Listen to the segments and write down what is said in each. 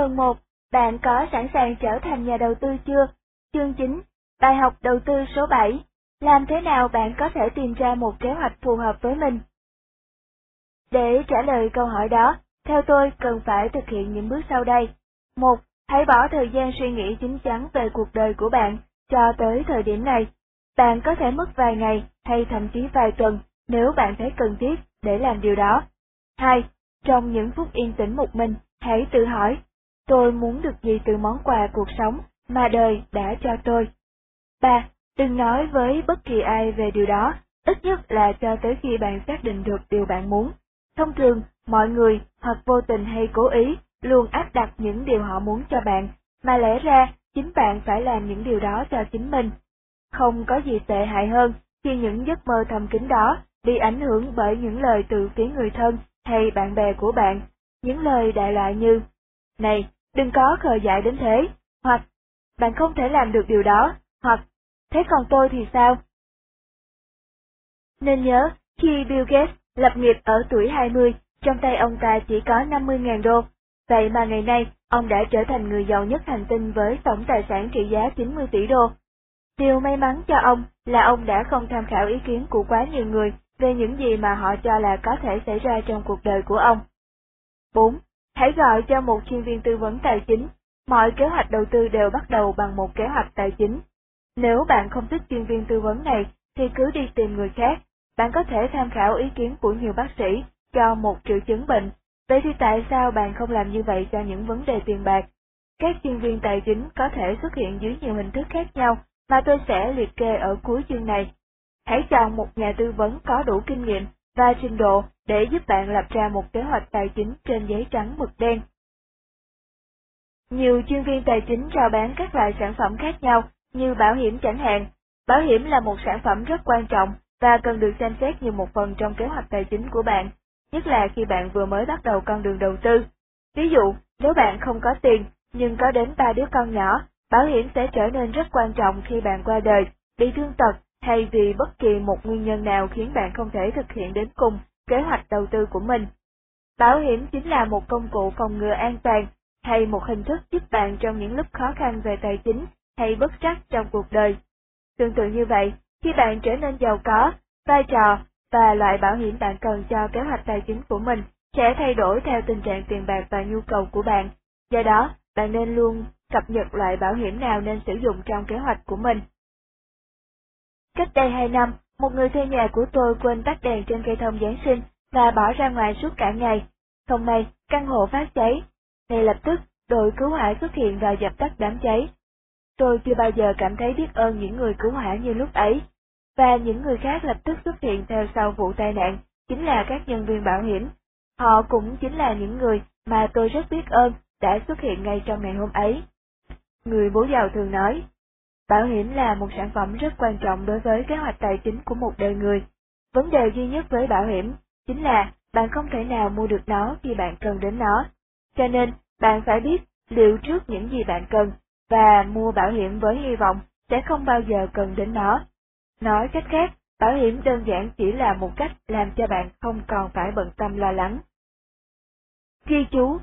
Phần 1. Bạn có sẵn sàng trở thành nhà đầu tư chưa? Chương 9. Bài học đầu tư số 7. Làm thế nào bạn có thể tìm ra một kế hoạch phù hợp với mình? Để trả lời câu hỏi đó, theo tôi cần phải thực hiện những bước sau đây. 1. Hãy bỏ thời gian suy nghĩ chính chắn về cuộc đời của bạn cho tới thời điểm này. Bạn có thể mất vài ngày hay thậm chí vài tuần nếu bạn thấy cần thiết để làm điều đó. 2. Trong những phút yên tĩnh một mình, hãy tự hỏi, tôi muốn được gì từ món quà cuộc sống mà đời đã cho tôi. 3. Đừng nói với bất kỳ ai về điều đó, ít nhất là cho tới khi bạn xác định được điều bạn muốn. Thông thường, mọi người, hoặc vô tình hay cố ý, luôn áp đặt những điều họ muốn cho bạn, mà lẽ ra, chính bạn phải làm những điều đó cho chính mình. Không có gì tệ hại hơn khi những giấc mơ thầm kín đó bị ảnh hưởng bởi những lời từ phía người thân hay bạn bè của bạn, những lời đại loại như, này, đừng có khờ dại đến thế, hoặc, bạn không thể làm được điều đó, hoặc, thế còn tôi thì sao? Nên nhớ, khi Bill Gates lập nghiệp ở tuổi 20, trong tay ông ta chỉ có 50.000 đô, vậy mà ngày nay, ông đã trở thành người giàu nhất hành tinh với tổng tài sản trị giá 90 tỷ đô. Điều may mắn cho ông là ông đã không tham khảo ý kiến của quá nhiều người về những gì mà họ cho là có thể xảy ra trong cuộc đời của ông. 4. Hãy gọi cho một chuyên viên tư vấn tài chính. Mọi kế hoạch đầu tư đều bắt đầu bằng một kế hoạch tài chính. Nếu bạn không thích chuyên viên tư vấn này, thì cứ đi tìm người khác. Bạn có thể tham khảo ý kiến của nhiều bác sĩ cho một triệu chứng bệnh. Vậy thì tại sao bạn không làm như vậy cho những vấn đề tiền bạc? Các chuyên viên tài chính có thể xuất hiện dưới nhiều hình thức khác nhau mà tôi sẽ liệt kê ở cuối chương này. Hãy chọn một nhà tư vấn có đủ kinh nghiệm và trình độ để giúp bạn lập ra một kế hoạch tài chính trên giấy trắng mực đen. Nhiều chuyên viên tài chính rao bán các loại sản phẩm khác nhau, như bảo hiểm chẳng hạn. Bảo hiểm là một sản phẩm rất quan trọng và cần được xem xét như một phần trong kế hoạch tài chính của bạn, nhất là khi bạn vừa mới bắt đầu con đường đầu tư. Ví dụ, nếu bạn không có tiền, nhưng có đến ba đứa con nhỏ, bảo hiểm sẽ trở nên rất quan trọng khi bạn qua đời, bị thương tật hay vì bất kỳ một nguyên nhân nào khiến bạn không thể thực hiện đến cùng kế hoạch đầu tư của mình. Bảo hiểm chính là một công cụ phòng ngừa an toàn, hay một hình thức giúp bạn trong những lúc khó khăn về tài chính hay bất trắc trong cuộc đời. Tương tự như vậy, khi bạn trở nên giàu có, vai trò và loại bảo hiểm bạn cần cho kế hoạch tài chính của mình sẽ thay đổi theo tình trạng tiền bạc và nhu cầu của bạn. Do đó, bạn nên luôn cập nhật loại bảo hiểm nào nên sử dụng trong kế hoạch của mình. Cách đây 2 năm, một người thuê nhà của tôi quên tắt đèn trên cây thông Giáng sinh và bỏ ra ngoài suốt cả ngày. Không may, căn hộ phát cháy. Ngay lập tức, đội cứu hỏa xuất hiện và dập tắt đám cháy. Tôi chưa bao giờ cảm thấy biết ơn những người cứu hỏa như lúc ấy. Và những người khác lập tức xuất hiện theo sau vụ tai nạn, chính là các nhân viên bảo hiểm. Họ cũng chính là những người mà tôi rất biết ơn đã xuất hiện ngay trong ngày hôm ấy. Người bố giàu thường nói, Bảo hiểm là một sản phẩm rất quan trọng đối với kế hoạch tài chính của một đời người. Vấn đề duy nhất với bảo hiểm chính là bạn không thể nào mua được nó khi bạn cần đến nó. Cho nên, bạn phải biết liệu trước những gì bạn cần và mua bảo hiểm với hy vọng sẽ không bao giờ cần đến nó. Nói cách khác, bảo hiểm đơn giản chỉ là một cách làm cho bạn không còn phải bận tâm lo lắng. Ghi chú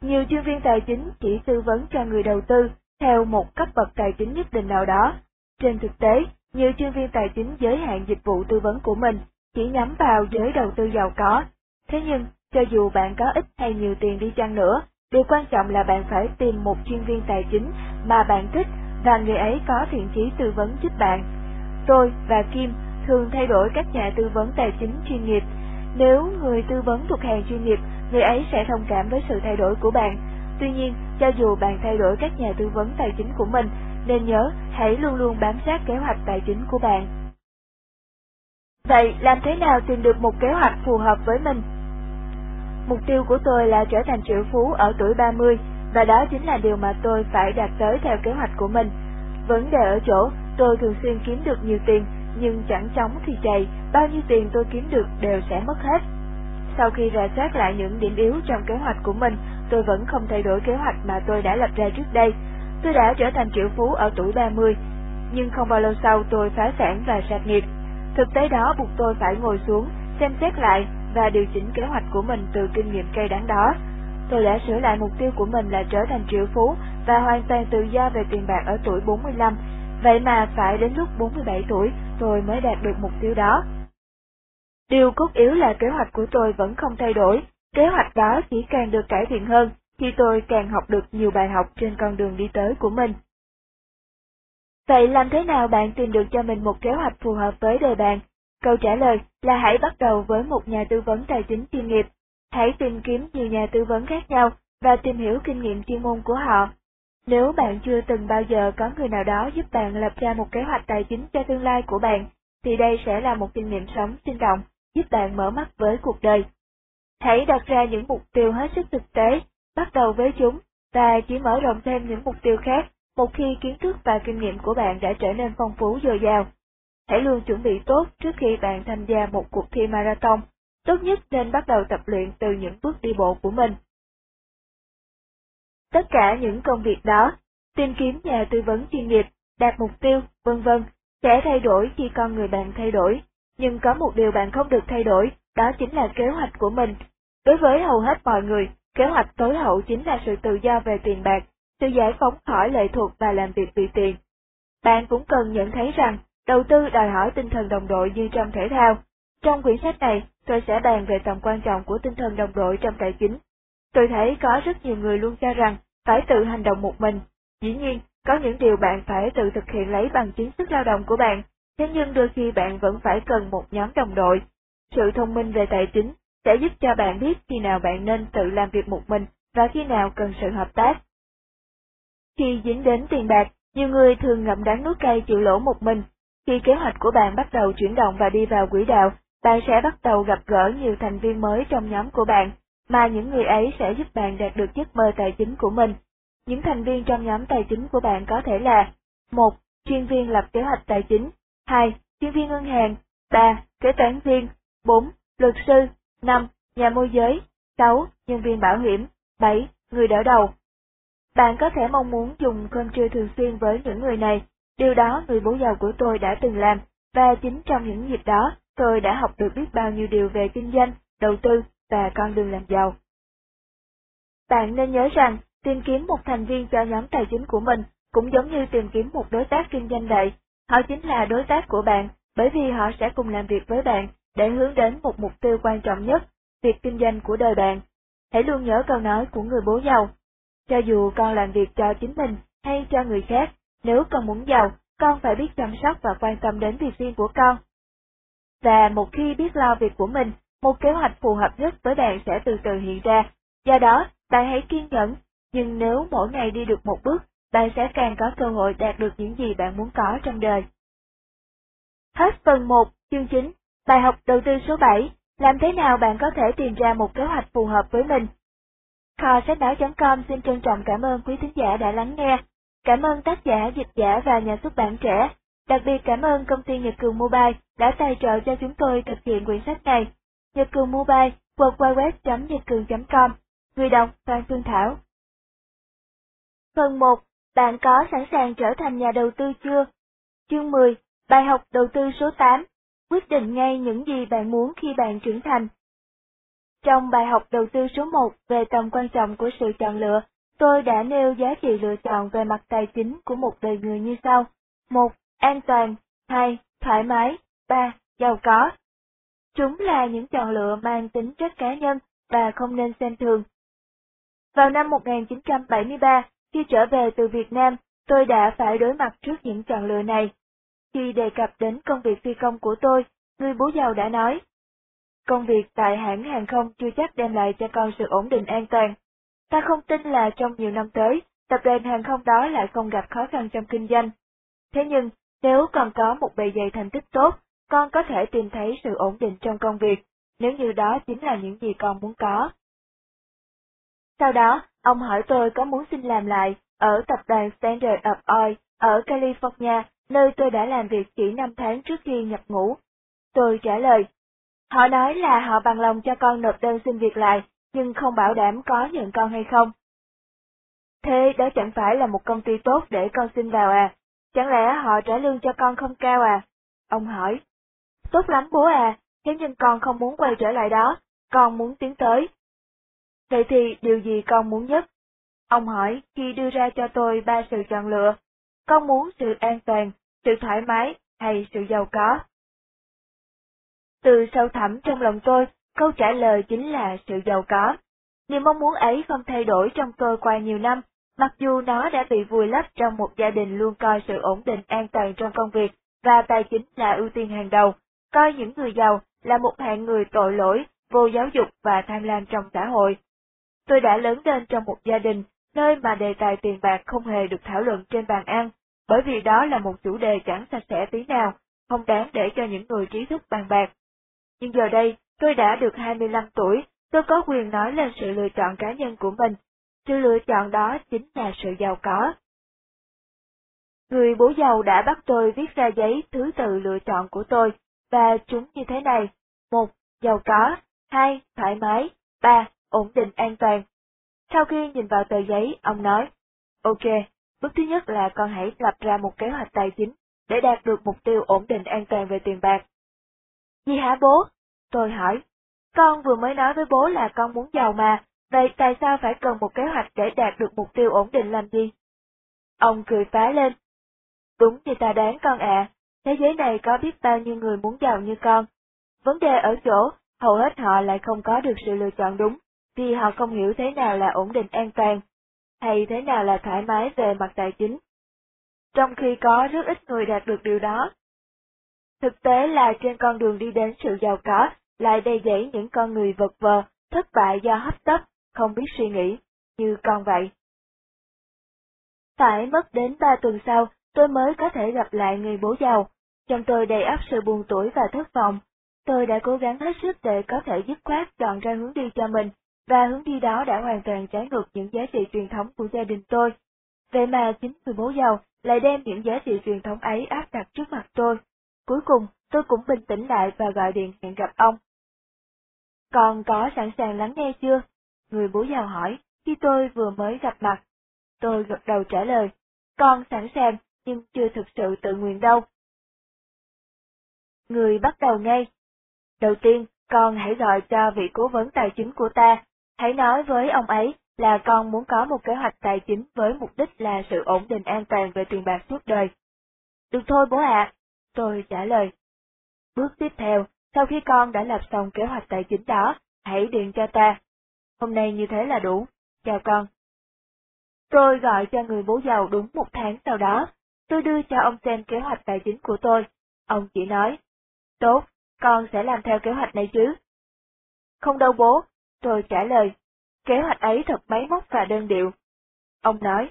Nhiều chuyên viên tài chính chỉ tư vấn cho người đầu tư theo một cấp bậc tài chính nhất định nào đó. Trên thực tế, nhiều chuyên viên tài chính giới hạn dịch vụ tư vấn của mình chỉ nhắm vào giới đầu tư giàu có. Thế nhưng, cho dù bạn có ít hay nhiều tiền đi chăng nữa, điều quan trọng là bạn phải tìm một chuyên viên tài chính mà bạn thích và người ấy có thiện chí tư vấn giúp bạn. Tôi và Kim thường thay đổi các nhà tư vấn tài chính chuyên nghiệp. Nếu người tư vấn thuộc hàng chuyên nghiệp, người ấy sẽ thông cảm với sự thay đổi của bạn Tuy nhiên, cho dù bạn thay đổi các nhà tư vấn tài chính của mình, nên nhớ hãy luôn luôn bám sát kế hoạch tài chính của bạn. Vậy làm thế nào tìm được một kế hoạch phù hợp với mình? Mục tiêu của tôi là trở thành triệu phú ở tuổi 30, và đó chính là điều mà tôi phải đạt tới theo kế hoạch của mình. Vấn đề ở chỗ, tôi thường xuyên kiếm được nhiều tiền, nhưng chẳng chóng thì chạy, bao nhiêu tiền tôi kiếm được đều sẽ mất hết. Sau khi rà soát lại những điểm yếu trong kế hoạch của mình, tôi vẫn không thay đổi kế hoạch mà tôi đã lập ra trước đây. Tôi đã trở thành triệu phú ở tuổi 30, nhưng không bao lâu sau tôi phá sản và sạt nghiệp. Thực tế đó buộc tôi phải ngồi xuống, xem xét lại và điều chỉnh kế hoạch của mình từ kinh nghiệm cay đắng đó. tôi đã sửa lại mục tiêu của mình là trở thành triệu phú và hoàn toàn tự do về tiền bạc ở tuổi 45, vậy mà phải đến lúc 47 tuổi tôi mới đạt được mục tiêu đó. Điều cốt yếu là kế hoạch của tôi vẫn không thay đổi, kế hoạch đó chỉ càng được cải thiện hơn khi tôi càng học được nhiều bài học trên con đường đi tới của mình. Vậy làm thế nào bạn tìm được cho mình một kế hoạch phù hợp với đời bạn? Câu trả lời là hãy bắt đầu với một nhà tư vấn tài chính chuyên nghiệp. Hãy tìm kiếm nhiều nhà tư vấn khác nhau và tìm hiểu kinh nghiệm chuyên môn của họ. Nếu bạn chưa từng bao giờ có người nào đó giúp bạn lập ra một kế hoạch tài chính cho tương lai của bạn, thì đây sẽ là một kinh nghiệm sống sinh động, giúp bạn mở mắt với cuộc đời. Hãy đặt ra những mục tiêu hết sức thực tế, bắt đầu với chúng, và chỉ mở rộng thêm những mục tiêu khác một khi kiến thức và kinh nghiệm của bạn đã trở nên phong phú dồi dào. Hãy luôn chuẩn bị tốt trước khi bạn tham gia một cuộc thi marathon, tốt nhất nên bắt đầu tập luyện từ những bước đi bộ của mình. Tất cả những công việc đó, tìm kiếm nhà tư vấn chuyên nghiệp, đạt mục tiêu, vân vân, sẽ thay đổi khi con người bạn thay đổi, nhưng có một điều bạn không được thay đổi, đó chính là kế hoạch của mình. Đối với hầu hết mọi người, kế hoạch tối hậu chính là sự tự do về tiền bạc, sự giải phóng khỏi lệ thuộc và làm việc vì tiền. Bạn cũng cần nhận thấy rằng, đầu tư đòi hỏi tinh thần đồng đội như trong thể thao. Trong quyển sách này, tôi sẽ bàn về tầm quan trọng của tinh thần đồng đội trong tài chính. Tôi thấy có rất nhiều người luôn cho rằng phải tự hành động một mình. Dĩ nhiên, có những điều bạn phải tự thực hiện lấy bằng chính sức lao động của bạn, thế nhưng đôi khi bạn vẫn phải cần một nhóm đồng đội. Sự thông minh về tài chính sẽ giúp cho bạn biết khi nào bạn nên tự làm việc một mình và khi nào cần sự hợp tác. Khi dính đến tiền bạc, nhiều người thường ngậm đắng nuốt cay chịu lỗ một mình. Khi kế hoạch của bạn bắt đầu chuyển động và đi vào quỹ đạo, bạn sẽ bắt đầu gặp gỡ nhiều thành viên mới trong nhóm của bạn, mà những người ấy sẽ giúp bạn đạt được giấc mơ tài chính của mình. Những thành viên trong nhóm tài chính của bạn có thể là một Chuyên viên lập kế hoạch tài chính 2. Chuyên viên ngân hàng 3. Kế toán viên 4. Luật sư 5. Nhà môi giới 6. Nhân viên bảo hiểm 7. Người đỡ đầu bạn có thể mong muốn dùng cơm trưa thường xuyên với những người này, điều đó người bố giàu của tôi đã từng làm, và chính trong những dịp đó, tôi đã học được biết bao nhiêu điều về kinh doanh, đầu tư và con đường làm giàu. Bạn nên nhớ rằng, tìm kiếm một thành viên cho nhóm tài chính của mình cũng giống như tìm kiếm một đối tác kinh doanh đại. Họ chính là đối tác của bạn, bởi vì họ sẽ cùng làm việc với bạn để hướng đến một mục tiêu quan trọng nhất, việc kinh doanh của đời bạn. Hãy luôn nhớ câu nói của người bố giàu, cho dù con làm việc cho chính mình hay cho người khác, nếu con muốn giàu, con phải biết chăm sóc và quan tâm đến việc riêng của con. Và một khi biết lo việc của mình, một kế hoạch phù hợp nhất với bạn sẽ từ từ hiện ra. Do đó, bạn hãy kiên nhẫn, nhưng nếu mỗi ngày đi được một bước, bạn sẽ càng có cơ hội đạt được những gì bạn muốn có trong đời. Hết phần 1, chương 9, bài học đầu tư số 7, làm thế nào bạn có thể tìm ra một kế hoạch phù hợp với mình. Kho sách nói.com xin trân trọng cảm ơn quý thính giả đã lắng nghe. Cảm ơn tác giả, dịch giả và nhà xuất bản trẻ. Đặc biệt cảm ơn công ty Nhật Cường Mobile đã tài trợ cho chúng tôi thực hiện quyển sách này. Nhật Cường Mobile, www.nhậtcường.com. Người đọc Phan Phương Thảo. Phần 1. Bạn có sẵn sàng trở thành nhà đầu tư chưa? Chương 10. Bài học đầu tư số 8. Quyết định ngay những gì bạn muốn khi bạn trưởng thành. Trong bài học đầu tư số 1 về tầm quan trọng của sự chọn lựa, tôi đã nêu giá trị lựa chọn về mặt tài chính của một đời người như sau. 1. An toàn. 2. Thoải mái. 3. Giàu có. Chúng là những chọn lựa mang tính chất cá nhân và không nên xem thường. Vào năm 1973, khi trở về từ Việt Nam, tôi đã phải đối mặt trước những chọn lựa này. Khi đề cập đến công việc phi công của tôi, người bố giàu đã nói, Công việc tại hãng hàng không chưa chắc đem lại cho con sự ổn định an toàn. Ta không tin là trong nhiều năm tới, tập đoàn hàng không đó lại không gặp khó khăn trong kinh doanh. Thế nhưng, nếu còn có một bề dày thành tích tốt, con có thể tìm thấy sự ổn định trong công việc, nếu như đó chính là những gì con muốn có. Sau đó, ông hỏi tôi có muốn xin làm lại ở tập đoàn Standard of Oil ở California, nơi tôi đã làm việc chỉ 5 tháng trước khi nhập ngũ. Tôi trả lời, Họ nói là họ bằng lòng cho con nộp đơn xin việc lại, nhưng không bảo đảm có nhận con hay không. Thế đó chẳng phải là một công ty tốt để con xin vào à? Chẳng lẽ họ trả lương cho con không cao à? Ông hỏi. Tốt lắm bố à, thế nhưng con không muốn quay trở lại đó, con muốn tiến tới. Vậy thì điều gì con muốn nhất? Ông hỏi khi đưa ra cho tôi ba sự chọn lựa. Con muốn sự an toàn, sự thoải mái hay sự giàu có? Từ sâu thẳm trong lòng tôi, câu trả lời chính là sự giàu có. Niềm mong muốn ấy không thay đổi trong tôi qua nhiều năm, mặc dù nó đã bị vùi lấp trong một gia đình luôn coi sự ổn định an toàn trong công việc và tài chính là ưu tiên hàng đầu, coi những người giàu là một hạng người tội lỗi, vô giáo dục và tham lam trong xã hội. Tôi đã lớn lên trong một gia đình, nơi mà đề tài tiền bạc không hề được thảo luận trên bàn ăn, bởi vì đó là một chủ đề chẳng sạch sẽ tí nào, không đáng để cho những người trí thức bàn bạc. Nhưng giờ đây, tôi đã được 25 tuổi, tôi có quyền nói lên sự lựa chọn cá nhân của mình. Sự lựa chọn đó chính là sự giàu có. Người bố giàu đã bắt tôi viết ra giấy thứ tự lựa chọn của tôi, và chúng như thế này. một Giàu có. hai Thoải mái. ba Ổn định an toàn. Sau khi nhìn vào tờ giấy, ông nói, Ok, bước thứ nhất là con hãy lập ra một kế hoạch tài chính để đạt được mục tiêu ổn định an toàn về tiền bạc. Gì hả bố? Tôi hỏi. Con vừa mới nói với bố là con muốn giàu mà, vậy tại sao phải cần một kế hoạch để đạt được mục tiêu ổn định làm gì? Ông cười phá lên. Đúng thì ta đoán con ạ, thế giới này có biết bao nhiêu người muốn giàu như con. Vấn đề ở chỗ, hầu hết họ lại không có được sự lựa chọn đúng, vì họ không hiểu thế nào là ổn định an toàn, hay thế nào là thoải mái về mặt tài chính. Trong khi có rất ít người đạt được điều đó. Thực tế là trên con đường đi đến sự giàu có, lại đầy dẫy những con người vật vờ, thất bại do hấp tấp, không biết suy nghĩ, như con vậy. Phải mất đến ba tuần sau, tôi mới có thể gặp lại người bố giàu. Trong tôi đầy ắp sự buồn tuổi và thất vọng. Tôi đã cố gắng hết sức để có thể dứt khoát chọn ra hướng đi cho mình, và hướng đi đó đã hoàn toàn trái ngược những giá trị truyền thống của gia đình tôi. Vậy mà chính người bố giàu lại đem những giá trị truyền thống ấy áp đặt trước mặt tôi. Cuối cùng, tôi cũng bình tĩnh lại và gọi điện hẹn gặp ông. còn có sẵn sàng lắng nghe chưa? Người bố giàu hỏi, khi tôi vừa mới gặp mặt. Tôi gật đầu trả lời, con sẵn sàng, nhưng chưa thực sự tự nguyện đâu. Người bắt đầu ngay. Đầu tiên, con hãy gọi cho vị cố vấn tài chính của ta, hãy nói với ông ấy là con muốn có một kế hoạch tài chính với mục đích là sự ổn định an toàn về tiền bạc suốt đời. Được thôi bố ạ, tôi trả lời. Bước tiếp theo, sau khi con đã lập xong kế hoạch tài chính đó, hãy điện cho ta. Hôm nay như thế là đủ. Chào con. Tôi gọi cho người bố giàu đúng một tháng sau đó. Tôi đưa cho ông xem kế hoạch tài chính của tôi. Ông chỉ nói, tốt, con sẽ làm theo kế hoạch này chứ. Không đâu bố, tôi trả lời, kế hoạch ấy thật máy móc và đơn điệu. Ông nói,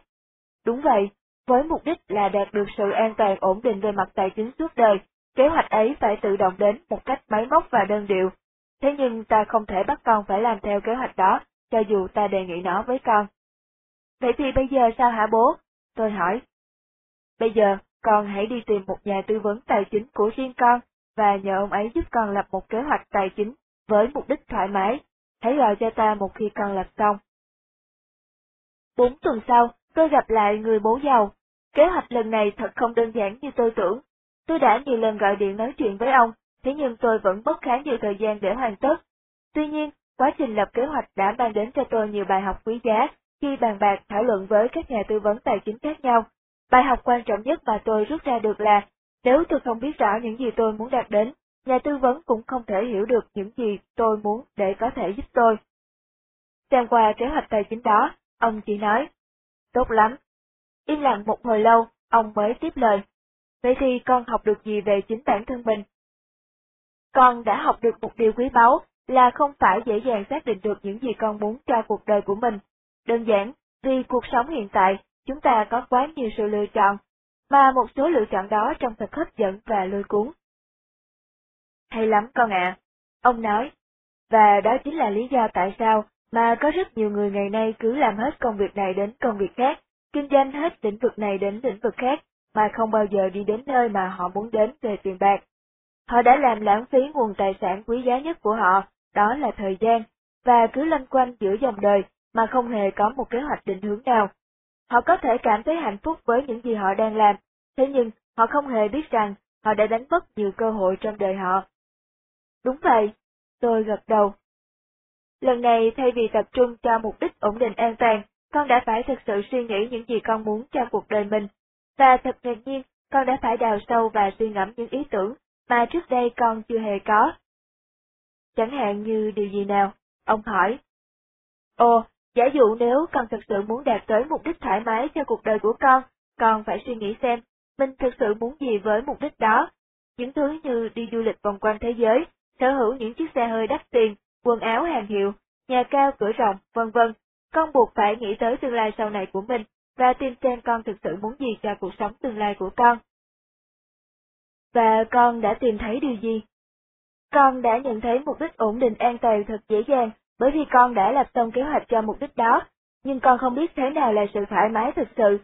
đúng vậy, với mục đích là đạt được sự an toàn ổn định về mặt tài chính suốt đời, kế hoạch ấy phải tự động đến một cách máy móc và đơn điệu. Thế nhưng ta không thể bắt con phải làm theo kế hoạch đó, cho dù ta đề nghị nó với con. Vậy thì bây giờ sao hả bố? Tôi hỏi. Bây giờ, con hãy đi tìm một nhà tư vấn tài chính của riêng con, và nhờ ông ấy giúp con lập một kế hoạch tài chính với mục đích thoải mái. Hãy gọi cho ta một khi con lập xong. Bốn tuần sau, tôi gặp lại người bố giàu. Kế hoạch lần này thật không đơn giản như tôi tưởng. Tôi đã nhiều lần gọi điện nói chuyện với ông, thế nhưng tôi vẫn mất khá nhiều thời gian để hoàn tất. Tuy nhiên, quá trình lập kế hoạch đã mang đến cho tôi nhiều bài học quý giá khi bàn bạc thảo luận với các nhà tư vấn tài chính khác nhau. Bài học quan trọng nhất mà tôi rút ra được là, nếu tôi không biết rõ những gì tôi muốn đạt đến, nhà tư vấn cũng không thể hiểu được những gì tôi muốn để có thể giúp tôi. Xem qua kế hoạch tài chính đó, ông chỉ nói, tốt lắm. Im lặng một hồi lâu, ông mới tiếp lời. Vậy thì con học được gì về chính bản thân mình? Con đã học được một điều quý báu là không phải dễ dàng xác định được những gì con muốn cho cuộc đời của mình. Đơn giản, vì cuộc sống hiện tại, chúng ta có quá nhiều sự lựa chọn, mà một số lựa chọn đó trông thật hấp dẫn và lôi cuốn. Hay lắm con ạ, ông nói, và đó chính là lý do tại sao mà có rất nhiều người ngày nay cứ làm hết công việc này đến công việc khác, kinh doanh hết lĩnh vực này đến lĩnh vực khác, mà không bao giờ đi đến nơi mà họ muốn đến về tiền bạc. Họ đã làm lãng phí nguồn tài sản quý giá nhất của họ, đó là thời gian, và cứ lanh quanh giữa dòng đời mà không hề có một kế hoạch định hướng nào. Họ có thể cảm thấy hạnh phúc với những gì họ đang làm, thế nhưng họ không hề biết rằng họ đã đánh mất nhiều cơ hội trong đời họ. Đúng vậy, tôi gật đầu. Lần này thay vì tập trung cho mục đích ổn định an toàn, con đã phải thực sự suy nghĩ những gì con muốn cho cuộc đời mình. Và thật ngạc nhiên, con đã phải đào sâu và suy ngẫm những ý tưởng mà trước đây con chưa hề có. Chẳng hạn như điều gì nào? Ông hỏi. Ồ, giả dụ nếu con thực sự muốn đạt tới mục đích thoải mái cho cuộc đời của con, con phải suy nghĩ xem, mình thực sự muốn gì với mục đích đó. Những thứ như đi du lịch vòng quanh thế giới, sở hữu những chiếc xe hơi đắt tiền, quần áo hàng hiệu, nhà cao cửa rộng, vân vân. Con buộc phải nghĩ tới tương lai sau này của mình và tìm xem con thực sự muốn gì cho cuộc sống tương lai của con. Và con đã tìm thấy điều gì? Con đã nhận thấy mục đích ổn định an toàn thật dễ dàng, bởi vì con đã lập xong kế hoạch cho mục đích đó, nhưng con không biết thế nào là sự thoải mái thực sự.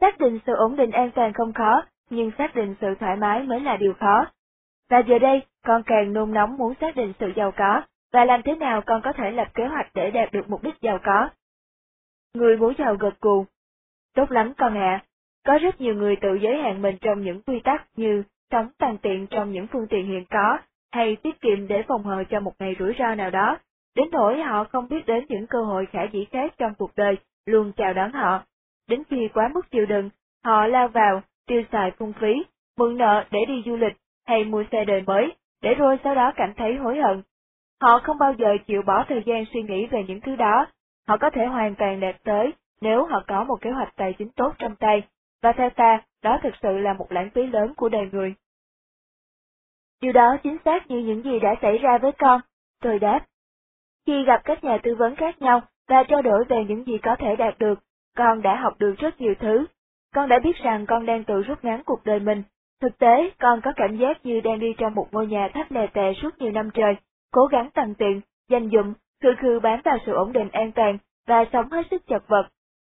Xác định sự ổn định an toàn không khó, nhưng xác định sự thoải mái mới là điều khó. Và giờ đây, con càng nôn nóng muốn xác định sự giàu có, và làm thế nào con có thể lập kế hoạch để đạt được mục đích giàu có. Người muốn giàu gật cù. Tốt lắm con ạ, có rất nhiều người tự giới hạn mình trong những quy tắc như sống tàn tiện trong những phương tiện hiện có, hay tiết kiệm để phòng hờ cho một ngày rủi ro nào đó, đến nỗi họ không biết đến những cơ hội khả dĩ khác trong cuộc đời luôn chào đón họ. Đến khi quá mức chịu đựng, họ lao vào, tiêu xài phung phí, mượn nợ để đi du lịch hay mua xe đời mới, để rồi sau đó cảm thấy hối hận. Họ không bao giờ chịu bỏ thời gian suy nghĩ về những thứ đó, họ có thể hoàn toàn đạt tới nếu họ có một kế hoạch tài chính tốt trong tay, và theo ta, đó thực sự là một lãng phí lớn của đời người. Điều đó chính xác như những gì đã xảy ra với con, tôi đáp. Khi gặp các nhà tư vấn khác nhau và trao đổi về những gì có thể đạt được, con đã học được rất nhiều thứ. Con đã biết rằng con đang tự rút ngắn cuộc đời mình. Thực tế, con có cảm giác như đang đi trong một ngôi nhà thấp lè tè suốt nhiều năm trời, cố gắng tăng tiện, danh dụng, khư khư bám vào sự ổn định an toàn và sống hết sức chật vật.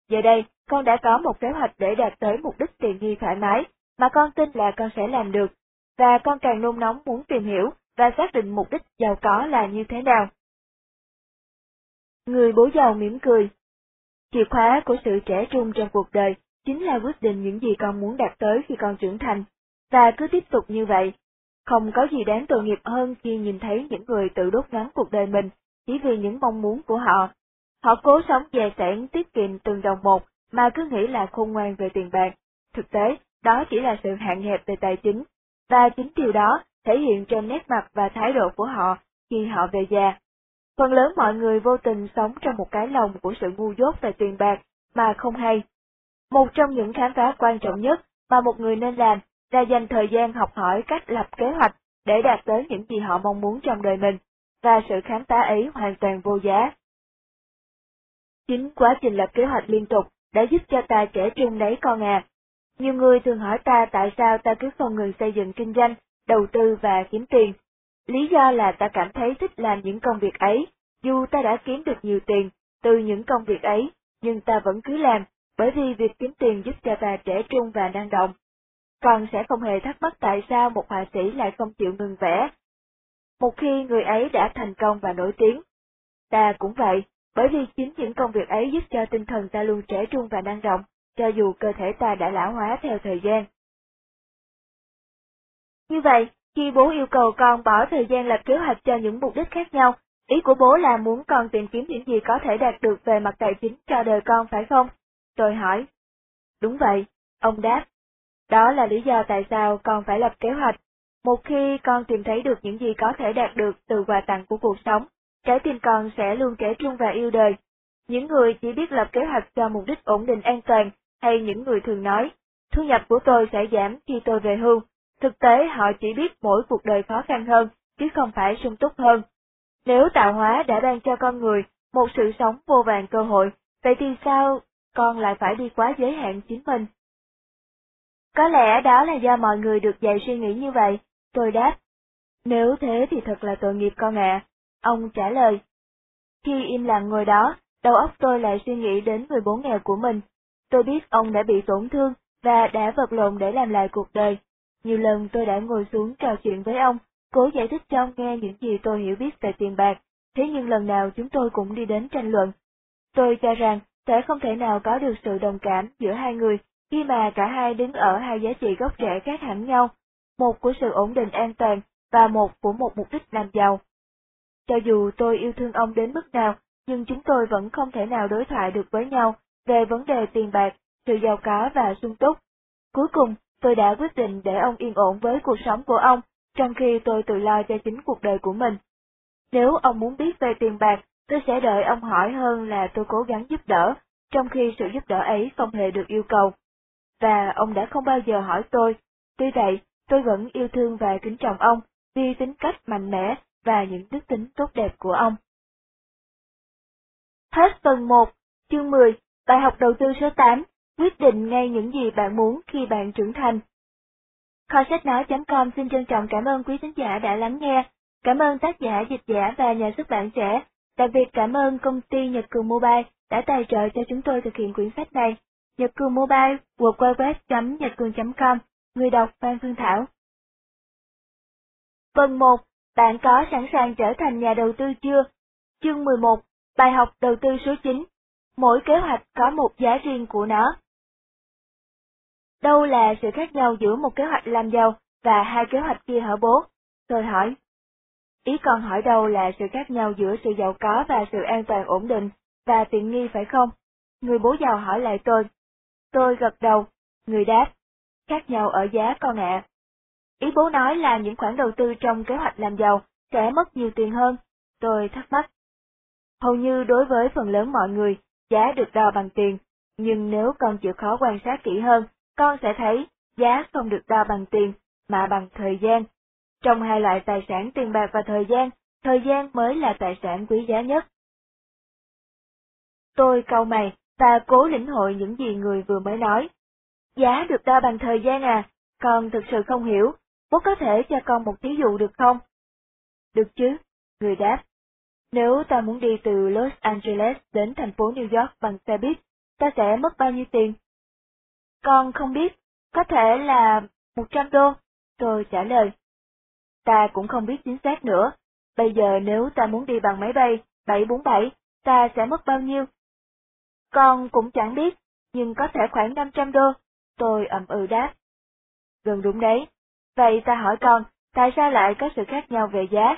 Giờ đây, con đã có một kế hoạch để đạt tới mục đích tiền nghi thoải mái, mà con tin là con sẽ làm được, và con càng nôn nóng muốn tìm hiểu và xác định mục đích giàu có là như thế nào. Người bố giàu mỉm cười. Chìa khóa của sự trẻ trung trong cuộc đời chính là quyết định những gì con muốn đạt tới khi con trưởng thành, và cứ tiếp tục như vậy. Không có gì đáng tội nghiệp hơn khi nhìn thấy những người tự đốt ngắn cuộc đời mình chỉ vì những mong muốn của họ. Họ cố sống dè sản tiết kiệm từng đồng một mà cứ nghĩ là khôn ngoan về tiền bạc. Thực tế, đó chỉ là sự hạn hẹp về tài chính, và chính điều đó thể hiện trên nét mặt và thái độ của họ khi họ về già. Phần lớn mọi người vô tình sống trong một cái lồng của sự ngu dốt về tiền bạc mà không hay. Một trong những khám phá quan trọng nhất mà một người nên làm là dành thời gian học hỏi cách lập kế hoạch để đạt tới những gì họ mong muốn trong đời mình, và sự khám phá ấy hoàn toàn vô giá. Chính quá trình lập kế hoạch liên tục đã giúp cho ta trẻ trung đấy con à. Nhiều người thường hỏi ta tại sao ta cứ không ngừng xây dựng kinh doanh, đầu tư và kiếm tiền. Lý do là ta cảm thấy thích làm những công việc ấy, dù ta đã kiếm được nhiều tiền từ những công việc ấy, nhưng ta vẫn cứ làm, bởi vì việc kiếm tiền giúp cho ta trẻ trung và năng động. Con sẽ không hề thắc mắc tại sao một họa sĩ lại không chịu ngừng vẽ. Một khi người ấy đã thành công và nổi tiếng. Ta cũng vậy, bởi vì chính những công việc ấy giúp cho tinh thần ta luôn trẻ trung và năng động, cho dù cơ thể ta đã lão hóa theo thời gian. Như vậy, khi bố yêu cầu con bỏ thời gian lập kế hoạch cho những mục đích khác nhau, ý của bố là muốn con tìm kiếm những gì có thể đạt được về mặt tài chính cho đời con phải không? Tôi hỏi. Đúng vậy, ông đáp. Đó là lý do tại sao con phải lập kế hoạch. Một khi con tìm thấy được những gì có thể đạt được từ quà tặng của cuộc sống, trái tim con sẽ luôn trẻ trung và yêu đời. Những người chỉ biết lập kế hoạch cho mục đích ổn định an toàn, hay những người thường nói, thu nhập của tôi sẽ giảm khi tôi về hưu. Thực tế họ chỉ biết mỗi cuộc đời khó khăn hơn, chứ không phải sung túc hơn. Nếu tạo hóa đã ban cho con người một sự sống vô vàng cơ hội, vậy thì sao con lại phải đi quá giới hạn chính mình? Có lẽ đó là do mọi người được dạy suy nghĩ như vậy, tôi đáp. Nếu thế thì thật là tội nghiệp con ạ. Ông trả lời. Khi im lặng ngồi đó, đầu óc tôi lại suy nghĩ đến người bố nghèo của mình. Tôi biết ông đã bị tổn thương và đã vật lộn để làm lại cuộc đời. Nhiều lần tôi đã ngồi xuống trò chuyện với ông, cố giải thích cho ông nghe những gì tôi hiểu biết về tiền bạc, thế nhưng lần nào chúng tôi cũng đi đến tranh luận. Tôi cho rằng sẽ không thể nào có được sự đồng cảm giữa hai người khi mà cả hai đứng ở hai giá trị gốc rễ khác hẳn nhau, một của sự ổn định an toàn và một của một mục đích làm giàu. Cho dù tôi yêu thương ông đến mức nào, nhưng chúng tôi vẫn không thể nào đối thoại được với nhau về vấn đề tiền bạc, sự giàu có và sung túc. Cuối cùng, tôi đã quyết định để ông yên ổn với cuộc sống của ông, trong khi tôi tự lo cho chính cuộc đời của mình. Nếu ông muốn biết về tiền bạc, tôi sẽ đợi ông hỏi hơn là tôi cố gắng giúp đỡ, trong khi sự giúp đỡ ấy không hề được yêu cầu. Và ông đã không bao giờ hỏi tôi. Tuy vậy, tôi vẫn yêu thương và kính trọng ông, vì tính cách mạnh mẽ và những đức tính tốt đẹp của ông. Hết phần 1, chương 10, bài học đầu tư số 8, quyết định ngay những gì bạn muốn khi bạn trưởng thành. Kho sách nói.com xin trân trọng cảm ơn quý thính giả đã lắng nghe. Cảm ơn tác giả, dịch giả và nhà xuất bản trẻ. Đặc biệt cảm ơn công ty Nhật Cường Mobile đã tài trợ cho chúng tôi thực hiện quyển sách này. Nhật Cường Mobile, www.nhậtcường.com, người đọc Phan Phương Thảo. Phần 1. Bạn có sẵn sàng trở thành nhà đầu tư chưa? Chương 11. Bài học đầu tư số 9. Mỗi kế hoạch có một giá riêng của nó. Đâu là sự khác nhau giữa một kế hoạch làm giàu và hai kế hoạch kia hả bố? Tôi hỏi. Ý con hỏi đâu là sự khác nhau giữa sự giàu có và sự an toàn ổn định và tiện nghi phải không? Người bố giàu hỏi lại tôi. Tôi gật đầu, người đáp. Khác nhau ở giá con ạ. Ý bố nói là những khoản đầu tư trong kế hoạch làm giàu sẽ mất nhiều tiền hơn. Tôi thắc mắc. Hầu như đối với phần lớn mọi người, giá được đo bằng tiền, nhưng nếu con chịu khó quan sát kỹ hơn, con sẽ thấy giá không được đo bằng tiền, mà bằng thời gian. Trong hai loại tài sản tiền bạc và thời gian, thời gian mới là tài sản quý giá nhất. Tôi cau mày và cố lĩnh hội những gì người vừa mới nói. Giá được đo bằng thời gian à, con thực sự không hiểu, bố có thể cho con một thí dụ được không? Được chứ, người đáp. Nếu ta muốn đi từ Los Angeles đến thành phố New York bằng xe buýt, ta sẽ mất bao nhiêu tiền? Con không biết, có thể là 100 đô, tôi trả lời. Ta cũng không biết chính xác nữa, bây giờ nếu ta muốn đi bằng máy bay 747, ta sẽ mất bao nhiêu? Con cũng chẳng biết, nhưng có thể khoảng 500 đô, tôi ậm ừ đáp. Gần đúng đấy, vậy ta hỏi con, tại sao lại có sự khác nhau về giá?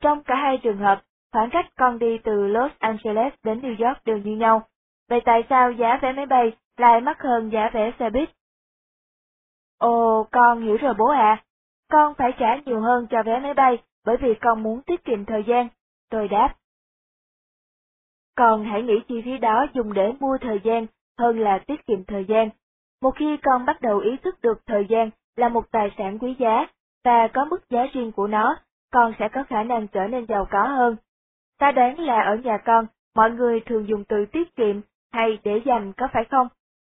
Trong cả hai trường hợp, khoảng cách con đi từ Los Angeles đến New York đều như nhau. Vậy tại sao giá vé máy bay lại mắc hơn giá vé xe buýt? Ồ, con hiểu rồi bố ạ. Con phải trả nhiều hơn cho vé máy bay bởi vì con muốn tiết kiệm thời gian. Tôi đáp. Con hãy nghĩ chi phí đó dùng để mua thời gian hơn là tiết kiệm thời gian. Một khi con bắt đầu ý thức được thời gian là một tài sản quý giá và có mức giá riêng của nó, con sẽ có khả năng trở nên giàu có hơn. Ta đoán là ở nhà con, mọi người thường dùng từ tiết kiệm hay để dành có phải không?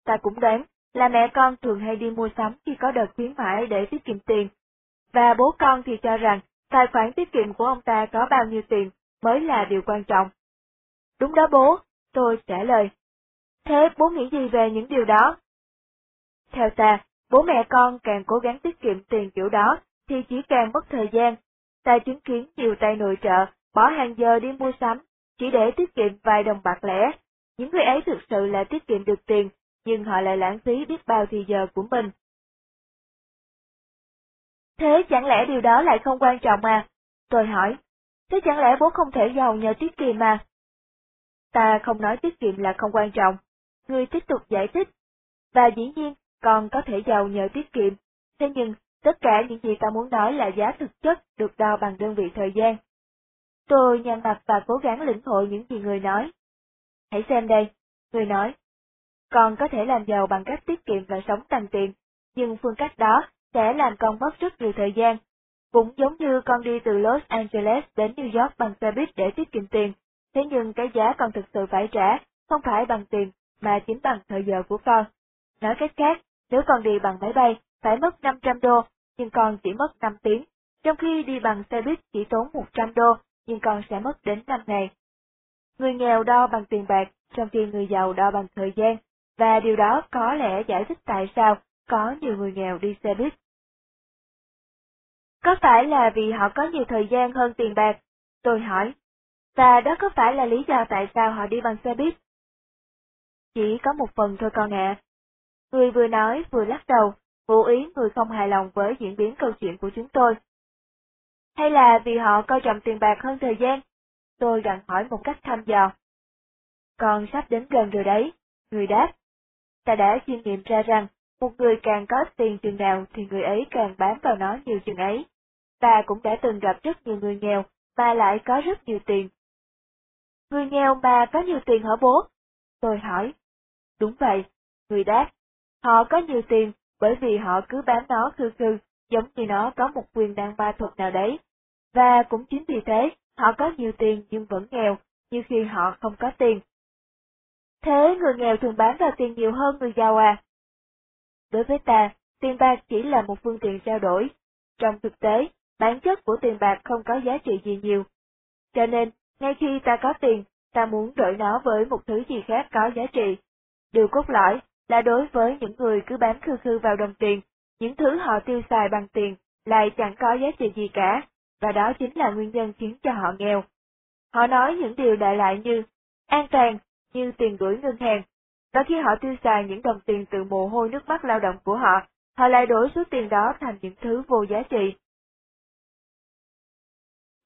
Ta cũng đoán là mẹ con thường hay đi mua sắm khi có đợt khuyến mãi để tiết kiệm tiền. Và bố con thì cho rằng tài khoản tiết kiệm của ông ta có bao nhiêu tiền mới là điều quan trọng. Đúng đó bố, tôi trả lời. Thế bố nghĩ gì về những điều đó? Theo ta, bố mẹ con càng cố gắng tiết kiệm tiền kiểu đó, thì chỉ càng mất thời gian. Ta chứng kiến nhiều tay nội trợ, bỏ hàng giờ đi mua sắm, chỉ để tiết kiệm vài đồng bạc lẻ. Những người ấy thực sự là tiết kiệm được tiền, nhưng họ lại lãng phí biết bao thì giờ của mình. Thế chẳng lẽ điều đó lại không quan trọng à? Tôi hỏi. Thế chẳng lẽ bố không thể giàu nhờ tiết kiệm mà? Ta không nói tiết kiệm là không quan trọng. Người tiếp tục giải thích. Và dĩ nhiên, còn có thể giàu nhờ tiết kiệm. Thế nhưng, tất cả những gì ta muốn nói là giá thực chất được đo bằng đơn vị thời gian. Tôi nhăn mặt và cố gắng lĩnh hội những gì người nói. Hãy xem đây, người nói. Con có thể làm giàu bằng cách tiết kiệm và sống tăng tiền, nhưng phương cách đó sẽ làm con mất rất nhiều thời gian. Cũng giống như con đi từ Los Angeles đến New York bằng xe buýt để tiết kiệm tiền, thế nhưng cái giá con thực sự phải trả không phải bằng tiền mà chính bằng thời giờ của con. Nói cách khác, nếu con đi bằng máy bay, phải mất 500 đô, nhưng con chỉ mất 5 tiếng, trong khi đi bằng xe buýt chỉ tốn 100 đô, nhưng con sẽ mất đến 5 ngày. Người nghèo đo bằng tiền bạc, trong khi người giàu đo bằng thời gian, và điều đó có lẽ giải thích tại sao có nhiều người nghèo đi xe buýt. Có phải là vì họ có nhiều thời gian hơn tiền bạc? Tôi hỏi. Và đó có phải là lý do tại sao họ đi bằng xe buýt? Chỉ có một phần thôi con ạ. Người vừa nói vừa lắc đầu, vô ý người không hài lòng với diễn biến câu chuyện của chúng tôi. Hay là vì họ coi trọng tiền bạc hơn thời gian, Tôi gặn hỏi một cách thăm dò. Con sắp đến gần rồi đấy, người đáp. Ta đã chiêm nghiệm ra rằng, một người càng có tiền chừng nào thì người ấy càng bám vào nó nhiều chừng ấy. Ta cũng đã từng gặp rất nhiều người nghèo, mà lại có rất nhiều tiền. Người nghèo mà có nhiều tiền hả bố? Tôi hỏi. Đúng vậy, người đáp. Họ có nhiều tiền bởi vì họ cứ bám nó khư khư, giống như nó có một quyền năng ma thuật nào đấy. Và cũng chính vì thế, họ có nhiều tiền nhưng vẫn nghèo, như khi họ không có tiền. Thế người nghèo thường bán vào tiền nhiều hơn người giàu à? Đối với ta, tiền bạc chỉ là một phương tiện trao đổi. Trong thực tế, bản chất của tiền bạc không có giá trị gì nhiều. Cho nên, ngay khi ta có tiền, ta muốn đổi nó với một thứ gì khác có giá trị. Điều cốt lõi là đối với những người cứ bám khư khư vào đồng tiền, những thứ họ tiêu xài bằng tiền lại chẳng có giá trị gì cả, và đó chính là nguyên nhân khiến cho họ nghèo. Họ nói những điều đại lại như an toàn, như tiền gửi ngân hàng, và khi họ tiêu xài những đồng tiền từ mồ hôi nước mắt lao động của họ, họ lại đổi số tiền đó thành những thứ vô giá trị.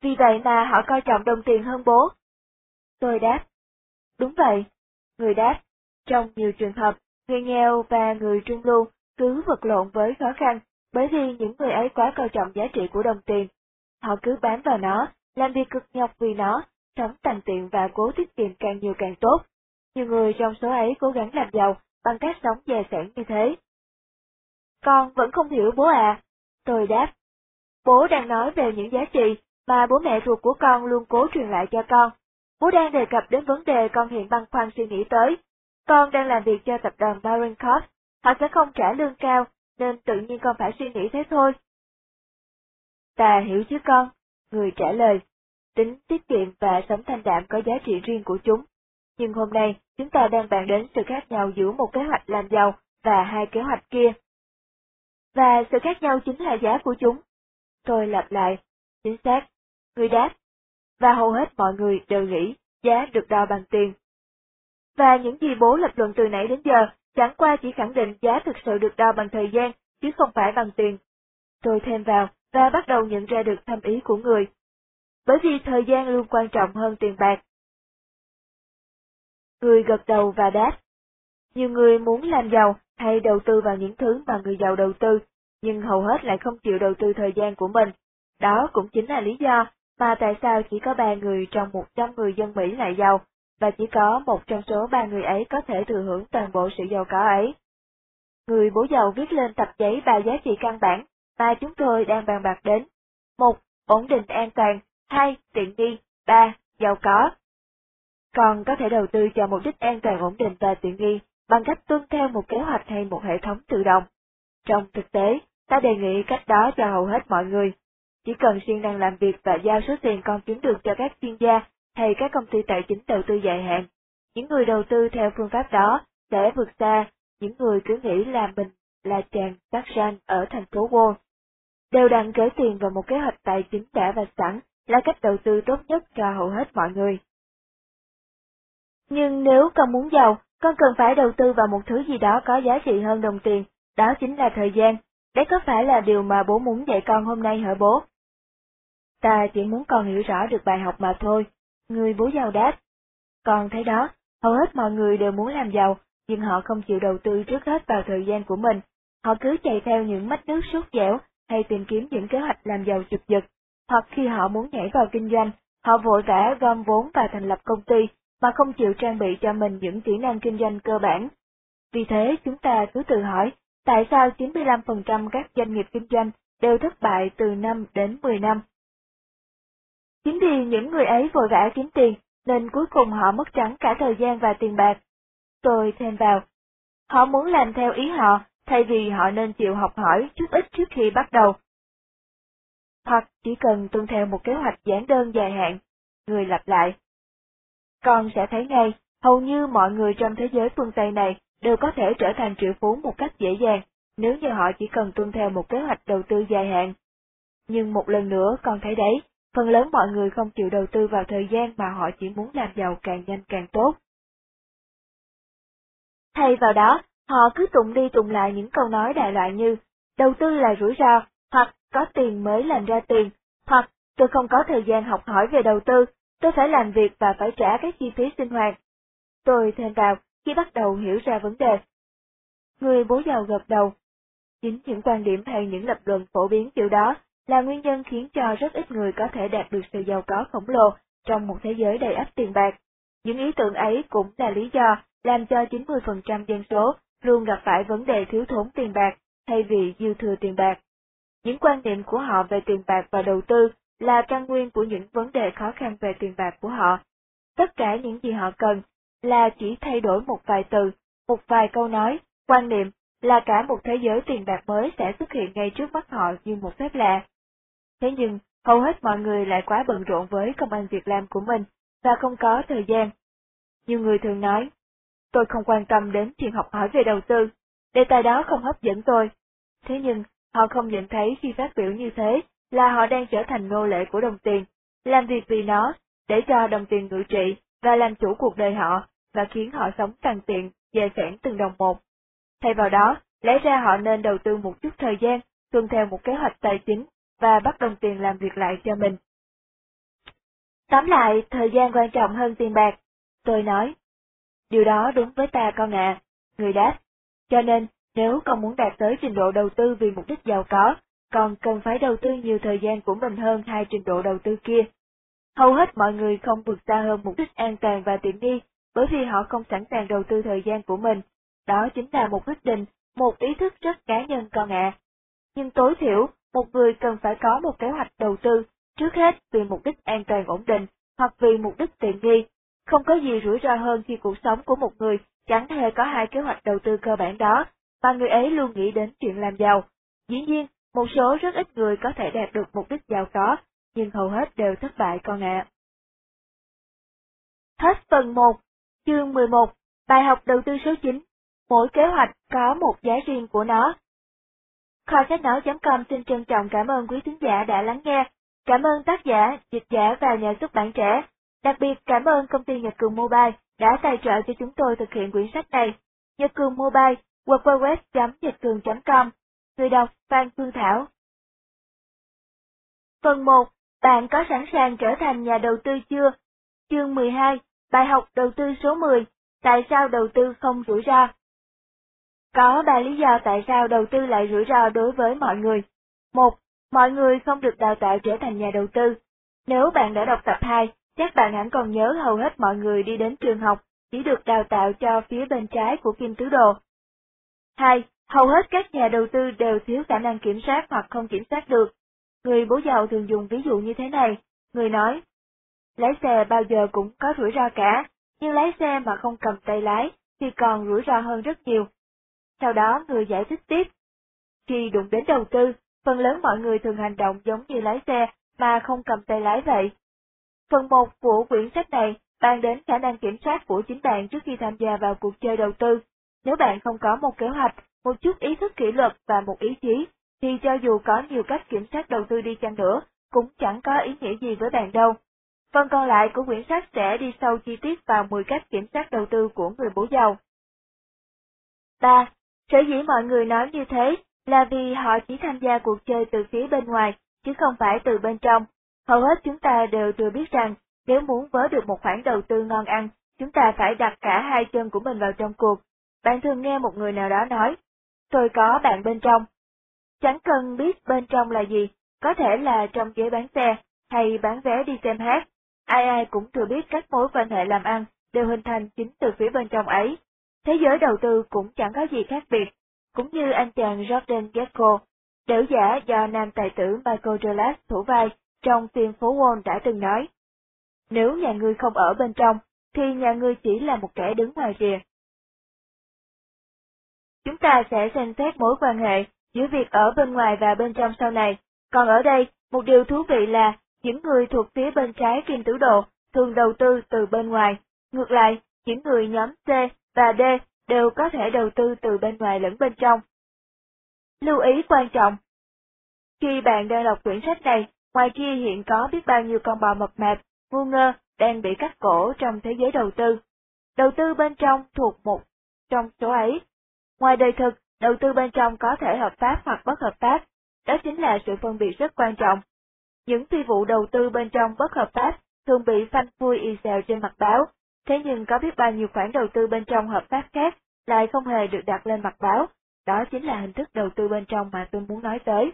Vì vậy mà họ coi trọng đồng tiền hơn bố. Tôi đáp. Đúng vậy. Người đáp. Trong nhiều trường hợp, người nghèo và người trung lưu cứ vật lộn với khó khăn, bởi vì những người ấy quá coi trọng giá trị của đồng tiền. Họ cứ bám vào nó, làm việc cực nhọc vì nó, sống tàn tiện và cố tiết kiệm càng nhiều càng tốt. Nhiều người trong số ấy cố gắng làm giàu bằng cách sống dè sẻn như thế. Con vẫn không hiểu bố à? Tôi đáp. Bố đang nói về những giá trị mà bố mẹ ruột của con luôn cố truyền lại cho con. Bố đang đề cập đến vấn đề con hiện băn khoăn suy nghĩ tới. Con đang làm việc cho tập đoàn Baron họ sẽ không trả lương cao, nên tự nhiên con phải suy nghĩ thế thôi. Ta hiểu chứ con, người trả lời. Tính tiết kiệm và sống thanh đạm có giá trị riêng của chúng. Nhưng hôm nay, chúng ta đang bàn đến sự khác nhau giữa một kế hoạch làm giàu và hai kế hoạch kia. Và sự khác nhau chính là giá của chúng. Tôi lặp lại, chính xác, người đáp. Và hầu hết mọi người đều nghĩ giá được đo bằng tiền. Và những gì bố lập luận từ nãy đến giờ chẳng qua chỉ khẳng định giá thực sự được đo bằng thời gian, chứ không phải bằng tiền. Tôi thêm vào và bắt đầu nhận ra được thâm ý của người. Bởi vì thời gian luôn quan trọng hơn tiền bạc. Người gật đầu và đáp. Nhiều người muốn làm giàu hay đầu tư vào những thứ mà người giàu đầu tư, nhưng hầu hết lại không chịu đầu tư thời gian của mình. Đó cũng chính là lý do mà tại sao chỉ có ba người trong 100 người dân Mỹ lại giàu, và chỉ có một trong số ba người ấy có thể thừa hưởng toàn bộ sự giàu có ấy. Người bố giàu viết lên tập giấy ba giá trị căn bản mà chúng tôi đang bàn bạc đến. một Ổn định an toàn. hai Tiện nghi. ba Giàu có. Còn có thể đầu tư cho mục đích an toàn ổn định và tiện nghi bằng cách tuân theo một kế hoạch hay một hệ thống tự động. Trong thực tế, ta đề nghị cách đó cho hầu hết mọi người. Chỉ cần siêng năng làm việc và giao số tiền con kiếm được cho các chuyên gia hay các công ty tài chính đầu tư dài hạn, những người đầu tư theo phương pháp đó sẽ vượt xa những người cứ nghĩ là mình là chàng tác san ở thành phố Wall. Đều đặn gửi tiền vào một kế hoạch tài chính đã và sẵn là cách đầu tư tốt nhất cho hầu hết mọi người. Nhưng nếu con muốn giàu, con cần phải đầu tư vào một thứ gì đó có giá trị hơn đồng tiền, đó chính là thời gian. Đấy có phải là điều mà bố muốn dạy con hôm nay hả bố? Ta chỉ muốn con hiểu rõ được bài học mà thôi, người bố giàu đáp. Con thấy đó, hầu hết mọi người đều muốn làm giàu, nhưng họ không chịu đầu tư trước hết vào thời gian của mình. Họ cứ chạy theo những mách nước sốt dẻo hay tìm kiếm những kế hoạch làm giàu chụp giật, hoặc khi họ muốn nhảy vào kinh doanh, họ vội vã gom vốn và thành lập công ty mà không chịu trang bị cho mình những kỹ năng kinh doanh cơ bản. Vì thế chúng ta cứ tự hỏi, tại sao 95% các doanh nghiệp kinh doanh đều thất bại từ 5 đến 10 năm? Chính vì những người ấy vội vã kiếm tiền, nên cuối cùng họ mất trắng cả thời gian và tiền bạc. Tôi thêm vào, họ muốn làm theo ý họ, thay vì họ nên chịu học hỏi chút ít trước khi bắt đầu. Hoặc chỉ cần tuân theo một kế hoạch giản đơn dài hạn, người lặp lại. Con sẽ thấy ngay, hầu như mọi người trong thế giới phương Tây này đều có thể trở thành triệu phú một cách dễ dàng, nếu như họ chỉ cần tuân theo một kế hoạch đầu tư dài hạn. Nhưng một lần nữa con thấy đấy, phần lớn mọi người không chịu đầu tư vào thời gian mà họ chỉ muốn làm giàu càng nhanh càng tốt. Thay vào đó, họ cứ tụng đi tụng lại những câu nói đại loại như, đầu tư là rủi ro, hoặc có tiền mới làm ra tiền, hoặc tôi không có thời gian học hỏi về đầu tư, Tôi phải làm việc và phải trả các chi phí sinh hoạt. Tôi thêm vào khi bắt đầu hiểu ra vấn đề. Người bố giàu gật đầu. Chính những quan điểm hay những lập luận phổ biến kiểu đó là nguyên nhân khiến cho rất ít người có thể đạt được sự giàu có khổng lồ trong một thế giới đầy ắp tiền bạc. Những ý tưởng ấy cũng là lý do làm cho 90% dân số luôn gặp phải vấn đề thiếu thốn tiền bạc thay vì dư thừa tiền bạc. Những quan niệm của họ về tiền bạc và đầu tư là căn nguyên của những vấn đề khó khăn về tiền bạc của họ. Tất cả những gì họ cần là chỉ thay đổi một vài từ, một vài câu nói, quan niệm là cả một thế giới tiền bạc mới sẽ xuất hiện ngay trước mắt họ như một phép lạ. Thế nhưng, hầu hết mọi người lại quá bận rộn với công ăn việc làm của mình, và không có thời gian. Nhiều người thường nói, tôi không quan tâm đến chuyện học hỏi về đầu tư, đề tài đó không hấp dẫn tôi. Thế nhưng, họ không nhận thấy khi phát biểu như thế là họ đang trở thành nô lệ của đồng tiền, làm việc vì nó, để cho đồng tiền ngự trị và làm chủ cuộc đời họ, và khiến họ sống càng tiện, dè sẻn từng đồng một. Thay vào đó, lẽ ra họ nên đầu tư một chút thời gian, tuân theo một kế hoạch tài chính, và bắt đồng tiền làm việc lại cho mình. Tóm lại, thời gian quan trọng hơn tiền bạc. Tôi nói. Điều đó đúng với ta con ạ. Người đáp. Cho nên, nếu con muốn đạt tới trình độ đầu tư vì mục đích giàu có, còn cần phải đầu tư nhiều thời gian của mình hơn hai trình độ đầu tư kia. Hầu hết mọi người không vượt xa hơn mục đích an toàn và tiện nghi, bởi vì họ không sẵn sàng đầu tư thời gian của mình. Đó chính là một quyết định, một ý thức rất cá nhân con ạ. Nhưng tối thiểu, một người cần phải có một kế hoạch đầu tư, trước hết vì mục đích an toàn ổn định, hoặc vì mục đích tiện nghi. Không có gì rủi ro hơn khi cuộc sống của một người chẳng hề có hai kế hoạch đầu tư cơ bản đó, và người ấy luôn nghĩ đến chuyện làm giàu. Dĩ nhiên, một số rất ít người có thể đạt được mục đích giàu có, nhưng hầu hết đều thất bại con ạ. Hết phần 1, chương 11, bài học đầu tư số 9. Mỗi kế hoạch có một giá riêng của nó. Kho sách nói.com xin trân trọng cảm ơn quý thính giả đã lắng nghe. Cảm ơn tác giả, dịch giả và nhà xuất bản trẻ. Đặc biệt cảm ơn công ty Nhật Cường Mobile đã tài trợ cho chúng tôi thực hiện quyển sách này. Nhật Cường Mobile, www.nhậtcường.com. Người đọc Phan Phương Thảo. Phần 1. Bạn có sẵn sàng trở thành nhà đầu tư chưa? Chương 12. Bài học đầu tư số 10. Tại sao đầu tư không rủi ro? Có ba lý do tại sao đầu tư lại rủi ro đối với mọi người. Một, mọi người không được đào tạo trở thành nhà đầu tư. Nếu bạn đã đọc tập 2, chắc bạn hẳn còn nhớ hầu hết mọi người đi đến trường học, chỉ được đào tạo cho phía bên trái của kim tứ đồ. 2. Hầu hết các nhà đầu tư đều thiếu khả năng kiểm soát hoặc không kiểm soát được. Người bố giàu thường dùng ví dụ như thế này, người nói, lái xe bao giờ cũng có rủi ro cả, nhưng lái xe mà không cầm tay lái thì còn rủi ro hơn rất nhiều, sau đó người giải thích tiếp. Khi đụng đến đầu tư, phần lớn mọi người thường hành động giống như lái xe mà không cầm tay lái vậy. Phần 1 của quyển sách này bàn đến khả năng kiểm soát của chính bạn trước khi tham gia vào cuộc chơi đầu tư. Nếu bạn không có một kế hoạch, một chút ý thức kỷ luật và một ý chí, thì cho dù có nhiều cách kiểm soát đầu tư đi chăng nữa, cũng chẳng có ý nghĩa gì với bạn đâu. Phần còn lại của quyển sách sẽ đi sâu chi tiết vào 10 cách kiểm soát đầu tư của người bố giàu. 3. Sở dĩ mọi người nói như thế là vì họ chỉ tham gia cuộc chơi từ phía bên ngoài, chứ không phải từ bên trong. Hầu hết chúng ta đều thừa biết rằng, nếu muốn vớ được một khoản đầu tư ngon ăn, chúng ta phải đặt cả hai chân của mình vào trong cuộc. Bạn thường nghe một người nào đó nói, tôi có bạn bên trong. Chẳng cần biết bên trong là gì, có thể là trong ghế bán xe, hay bán vé đi xem hát. Ai ai cũng thừa biết các mối quan hệ làm ăn đều hình thành chính từ phía bên trong ấy. Thế giới đầu tư cũng chẳng có gì khác biệt, cũng như anh chàng Jordan Gecko, đểu giả do nam tài tử Michael Douglas thủ vai trong phim Phố Wall đã từng nói. Nếu nhà ngươi không ở bên trong, thì nhà ngươi chỉ là một kẻ đứng ngoài rìa. Chúng ta sẽ xem xét mối quan hệ giữa việc ở bên ngoài và bên trong sau này, còn ở đây, một điều thú vị là, những người thuộc phía bên trái kim tử độ thường đầu tư từ bên ngoài, ngược lại, những người nhóm C và D đều có thể đầu tư từ bên ngoài lẫn bên trong. Lưu ý quan trọng Khi bạn đang đọc quyển sách này, ngoài kia hiện có biết bao nhiêu con bò mập mạp, ngu ngơ, đang bị cắt cổ trong thế giới đầu tư. Đầu tư bên trong thuộc một trong số ấy. Ngoài đời thực, đầu tư bên trong có thể hợp pháp hoặc bất hợp pháp, đó chính là sự phân biệt rất quan trọng. Những phi vụ đầu tư bên trong bất hợp pháp thường bị phanh phui y xèo trên mặt báo, thế nhưng có biết bao nhiêu khoản đầu tư bên trong hợp tác khác lại không hề được đặt lên mặt báo, đó chính là hình thức đầu tư bên trong mà tôi muốn nói tới.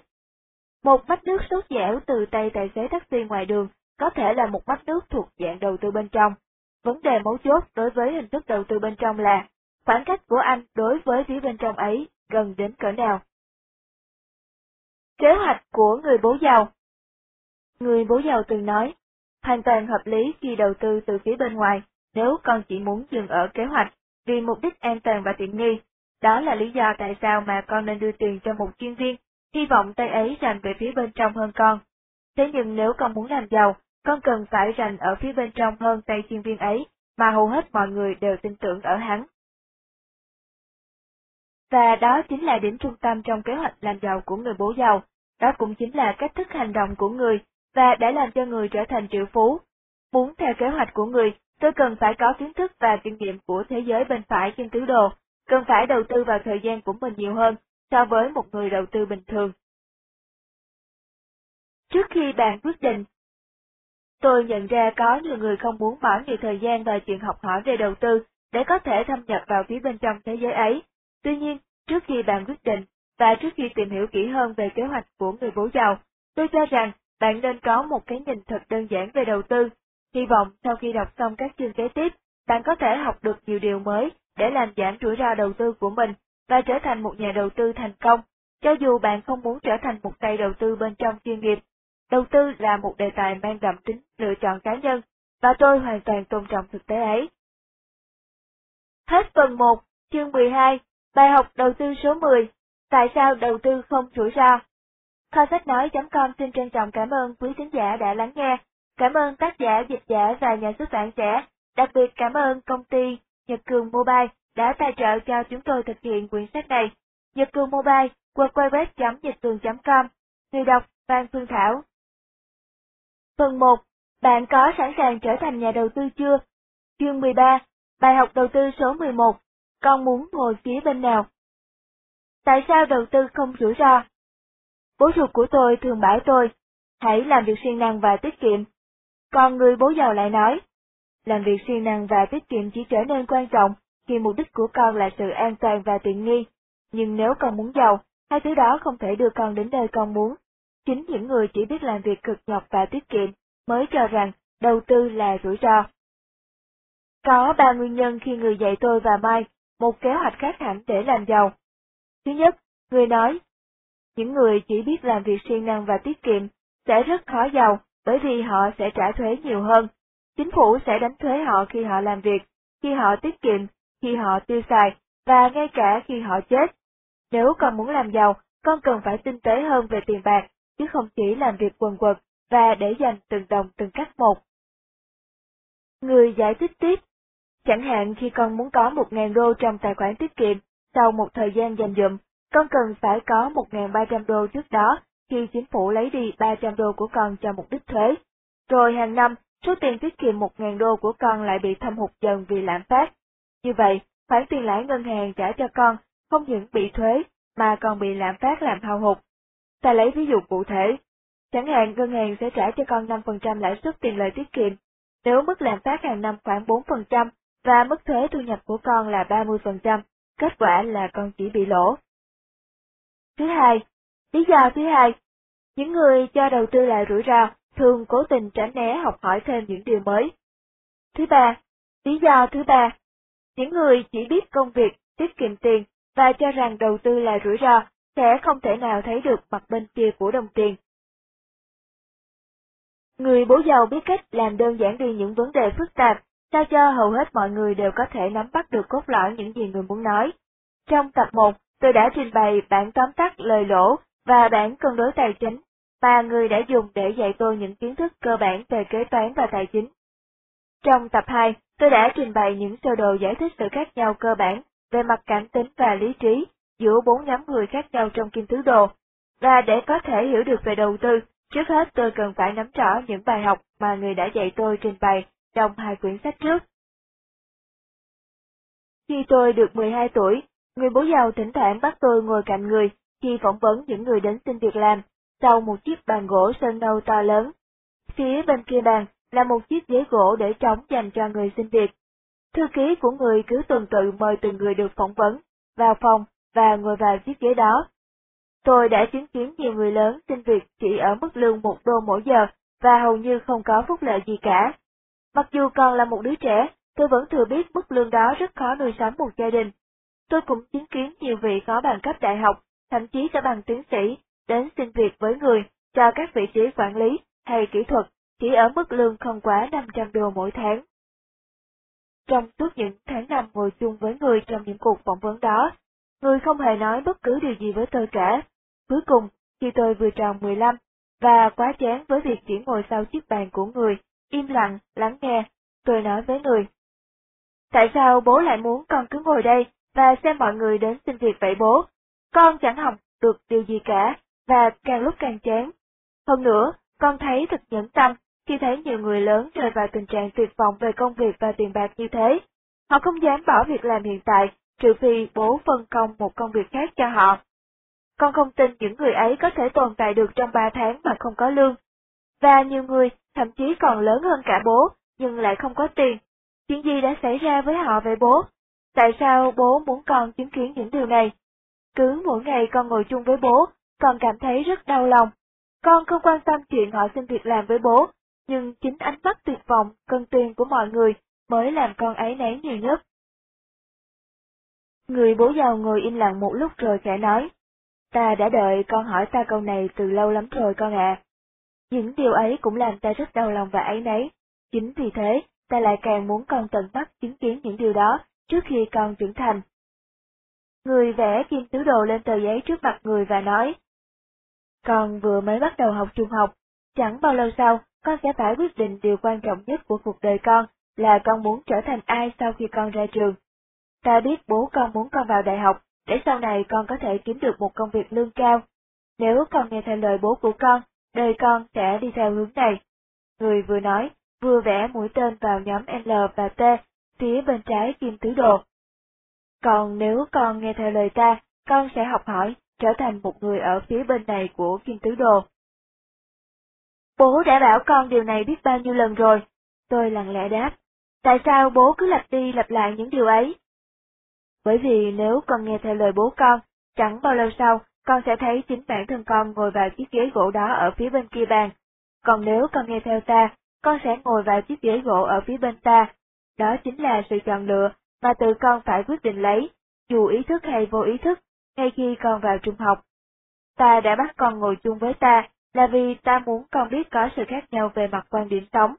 Một bát nước sốt dẻo từ tay tài xế taxi ngoài đường có thể là một bát nước thuộc dạng đầu tư bên trong. Vấn đề mấu chốt đối với hình thức đầu tư bên trong là khoảng cách của anh đối với phía bên trong ấy gần đến cỡ nào. Kế hoạch của người bố giàu Người bố giàu từng nói, hoàn toàn hợp lý khi đầu tư từ phía bên ngoài, nếu con chỉ muốn dừng ở kế hoạch, vì mục đích an toàn và tiện nghi. Đó là lý do tại sao mà con nên đưa tiền cho một chuyên viên, hy vọng tay ấy rành về phía bên trong hơn con. Thế nhưng nếu con muốn làm giàu, con cần phải rành ở phía bên trong hơn tay chuyên viên ấy, mà hầu hết mọi người đều tin tưởng ở hắn. Và đó chính là điểm trung tâm trong kế hoạch làm giàu của người bố giàu, đó cũng chính là cách thức hành động của người, và đã làm cho người trở thành triệu phú. Muốn theo kế hoạch của người, tôi cần phải có kiến thức và kinh nghiệm của thế giới bên phải trên tứ đồ, cần phải đầu tư vào thời gian của mình nhiều hơn so với một người đầu tư bình thường. Trước khi bạn quyết định, tôi nhận ra có nhiều người không muốn bỏ nhiều thời gian vào chuyện học hỏi về đầu tư để có thể thâm nhập vào phía bên trong thế giới ấy. Tuy nhiên, trước khi bạn quyết định, và trước khi tìm hiểu kỹ hơn về kế hoạch của người bố giàu, tôi cho rằng bạn nên có một cái nhìn thật đơn giản về đầu tư. Hy vọng sau khi đọc xong các chương kế tiếp, bạn có thể học được nhiều điều mới để làm giảm rủi ro đầu tư của mình và trở thành một nhà đầu tư thành công, cho dù bạn không muốn trở thành một tay đầu tư bên trong chuyên nghiệp. Đầu tư là một đề tài mang đậm tính lựa chọn cá nhân, và tôi hoàn toàn tôn trọng thực tế ấy. Hết phần 1, chương 12, bài học đầu tư số 10, tại sao đầu tư không rủi ro? Kho sách nói.com xin trân trọng cảm ơn quý khán giả đã lắng nghe. Cảm ơn tác giả, dịch giả và nhà xuất bản trẻ. Đặc biệt cảm ơn công ty Nhật Cường Mobile đã tài trợ cho chúng tôi thực hiện quyển sách này. Nhật Cường Mobile, www.nhịchcường.com, người đọc Phan Phương Thảo. Phần 1. Bạn có sẵn sàng trở thành nhà đầu tư chưa? Chương 13. Bài học đầu tư số 11. Con muốn ngồi phía bên nào? Tại sao đầu tư không rủi ro? Bố ruột của tôi thường bảo tôi, hãy làm việc siêng năng và tiết kiệm. Còn người bố giàu lại nói, làm việc siêng năng và tiết kiệm chỉ trở nên quan trọng khi mục đích của con là sự an toàn và tiện nghi. Nhưng nếu con muốn giàu, hai thứ đó không thể đưa con đến nơi con muốn. Chính những người chỉ biết làm việc cực nhọc và tiết kiệm mới cho rằng đầu tư là rủi ro. Có ba nguyên nhân khi người dạy tôi và Mai một kế hoạch khác hẳn để làm giàu. Thứ nhất, người nói, những người chỉ biết làm việc siêng năng và tiết kiệm sẽ rất khó giàu bởi vì họ sẽ trả thuế nhiều hơn. Chính phủ sẽ đánh thuế họ khi họ làm việc, khi họ tiết kiệm, khi họ tiêu xài, và ngay cả khi họ chết. Nếu con muốn làm giàu, con cần phải tinh tế hơn về tiền bạc, chứ không chỉ làm việc quần quật và để dành từng đồng từng cắt một. Người giải thích tiếp, chẳng hạn khi con muốn có 1.000 đô trong tài khoản tiết kiệm, sau một thời gian dành dụm, con cần phải có 1.300 đô trước đó khi chính phủ lấy đi 300 đô của con cho mục đích thuế. Rồi hàng năm, số tiền tiết kiệm 1.000 đô của con lại bị thâm hụt dần vì lạm phát. Như vậy, khoản tiền lãi ngân hàng trả cho con không những bị thuế mà còn bị lạm phát làm hao hụt. Ta lấy ví dụ cụ thể. Chẳng hạn ngân hàng sẽ trả cho con 5% lãi suất tiền lợi tiết kiệm. Nếu mức lạm phát hàng năm khoảng 4% và mức thuế thu nhập của con là 30%, kết quả là con chỉ bị lỗ. Thứ hai, lý do thứ hai, những người cho đầu tư là rủi ro thường cố tình tránh né học hỏi thêm những điều mới. Thứ ba, lý do thứ ba, những người chỉ biết công việc tiết kiệm tiền và cho rằng đầu tư là rủi ro sẽ không thể nào thấy được mặt bên kia của đồng tiền. Người bố giàu biết cách làm đơn giản đi những vấn đề phức tạp, sao cho hầu hết mọi người đều có thể nắm bắt được cốt lõi những gì người muốn nói. Trong tập 1, tôi đã trình bày bản tóm tắt lời lỗ và bản cân đối tài chính mà người đã dùng để dạy tôi những kiến thức cơ bản về kế toán và tài chính. Trong tập 2, tôi đã trình bày những sơ đồ giải thích sự khác nhau cơ bản về mặt cảm tính và lý trí giữa bốn nhóm người khác nhau trong kim tứ đồ. Và để có thể hiểu được về đầu tư, trước hết tôi cần phải nắm rõ những bài học mà người đã dạy tôi trình bày trong hai quyển sách trước. Khi tôi được 12 tuổi, người bố giàu thỉnh thoảng bắt tôi ngồi cạnh người khi phỏng vấn những người đến xin việc làm, sau một chiếc bàn gỗ sơn nâu to lớn. Phía bên kia bàn là một chiếc ghế gỗ để trống dành cho người xin việc. Thư ký của người cứ tuần tự mời từng người được phỏng vấn, vào phòng và ngồi vào chiếc ghế đó. Tôi đã chứng kiến nhiều người lớn xin việc chỉ ở mức lương một đô mỗi giờ và hầu như không có phúc lợi gì cả. Mặc dù còn là một đứa trẻ, tôi vẫn thừa biết mức lương đó rất khó nuôi sống một gia đình. Tôi cũng chứng kiến nhiều vị có bằng cấp đại học, thậm chí cả bằng tiến sĩ, đến xin việc với người cho các vị trí quản lý hay kỹ thuật, chỉ ở mức lương không quá 500 đô mỗi tháng. Trong suốt những tháng năm ngồi chung với người trong những cuộc phỏng vấn đó, người không hề nói bất cứ điều gì với tôi cả. Cuối cùng, khi tôi vừa tròn 15, và quá chán với việc chỉ ngồi sau chiếc bàn của người, im lặng, lắng nghe, tôi nói với người. Tại sao bố lại muốn con cứ ngồi đây và xem mọi người đến xin việc vậy bố? Con chẳng học được điều gì cả, và càng lúc càng chán. Hơn nữa, con thấy thật nhẫn tâm khi thấy nhiều người lớn rơi vào tình trạng tuyệt vọng về công việc và tiền bạc như thế. Họ không dám bỏ việc làm hiện tại, trừ phi bố phân công một công việc khác cho họ. Con không tin những người ấy có thể tồn tại được trong 3 tháng mà không có lương. Và nhiều người, thậm chí còn lớn hơn cả bố, nhưng lại không có tiền. Chuyện gì đã xảy ra với họ về bố? Tại sao bố muốn con chứng kiến những điều này? Cứ mỗi ngày con ngồi chung với bố, con cảm thấy rất đau lòng. Con không quan tâm chuyện họ xin việc làm với bố, nhưng chính ánh mắt tuyệt vọng, cân tiền của mọi người mới làm con ấy nấy nhiều nhất. Người bố giàu ngồi im lặng một lúc rồi khẽ nói, ta đã đợi con hỏi ta câu này từ lâu lắm rồi con ạ. Những điều ấy cũng làm ta rất đau lòng và ấy nấy, chính vì thế, ta lại càng muốn con tận mắt chứng kiến những điều đó trước khi con trưởng thành. Người vẽ kim tứ đồ lên tờ giấy trước mặt người và nói, con vừa mới bắt đầu học trung học, chẳng bao lâu sau, con sẽ phải quyết định điều quan trọng nhất của cuộc đời con là con muốn trở thành ai sau khi con ra trường. Ta biết bố con muốn con vào đại học, để sau này con có thể kiếm được một công việc lương cao. Nếu con nghe theo lời bố của con, đời con sẽ đi theo hướng này. Người vừa nói, vừa vẽ mũi tên vào nhóm L và T, phía bên trái kim tứ đồ. Còn nếu con nghe theo lời ta, con sẽ học hỏi, trở thành một người ở phía bên này của kim tứ đồ. Bố đã bảo con điều này biết bao nhiêu lần rồi. Tôi lặng lẽ đáp. Tại sao bố cứ lặp đi lặp lại những điều ấy? Bởi vì nếu con nghe theo lời bố con, chẳng bao lâu sau, con sẽ thấy chính bản thân con ngồi vào chiếc ghế gỗ đó ở phía bên kia bàn. Còn nếu con nghe theo ta, con sẽ ngồi vào chiếc ghế gỗ ở phía bên ta. Đó chính là sự chọn lựa mà tự con phải quyết định lấy, dù ý thức hay vô ý thức, ngay khi con vào trung học. Ta đã bắt con ngồi chung với ta là vì ta muốn con biết có sự khác nhau về mặt quan điểm sống.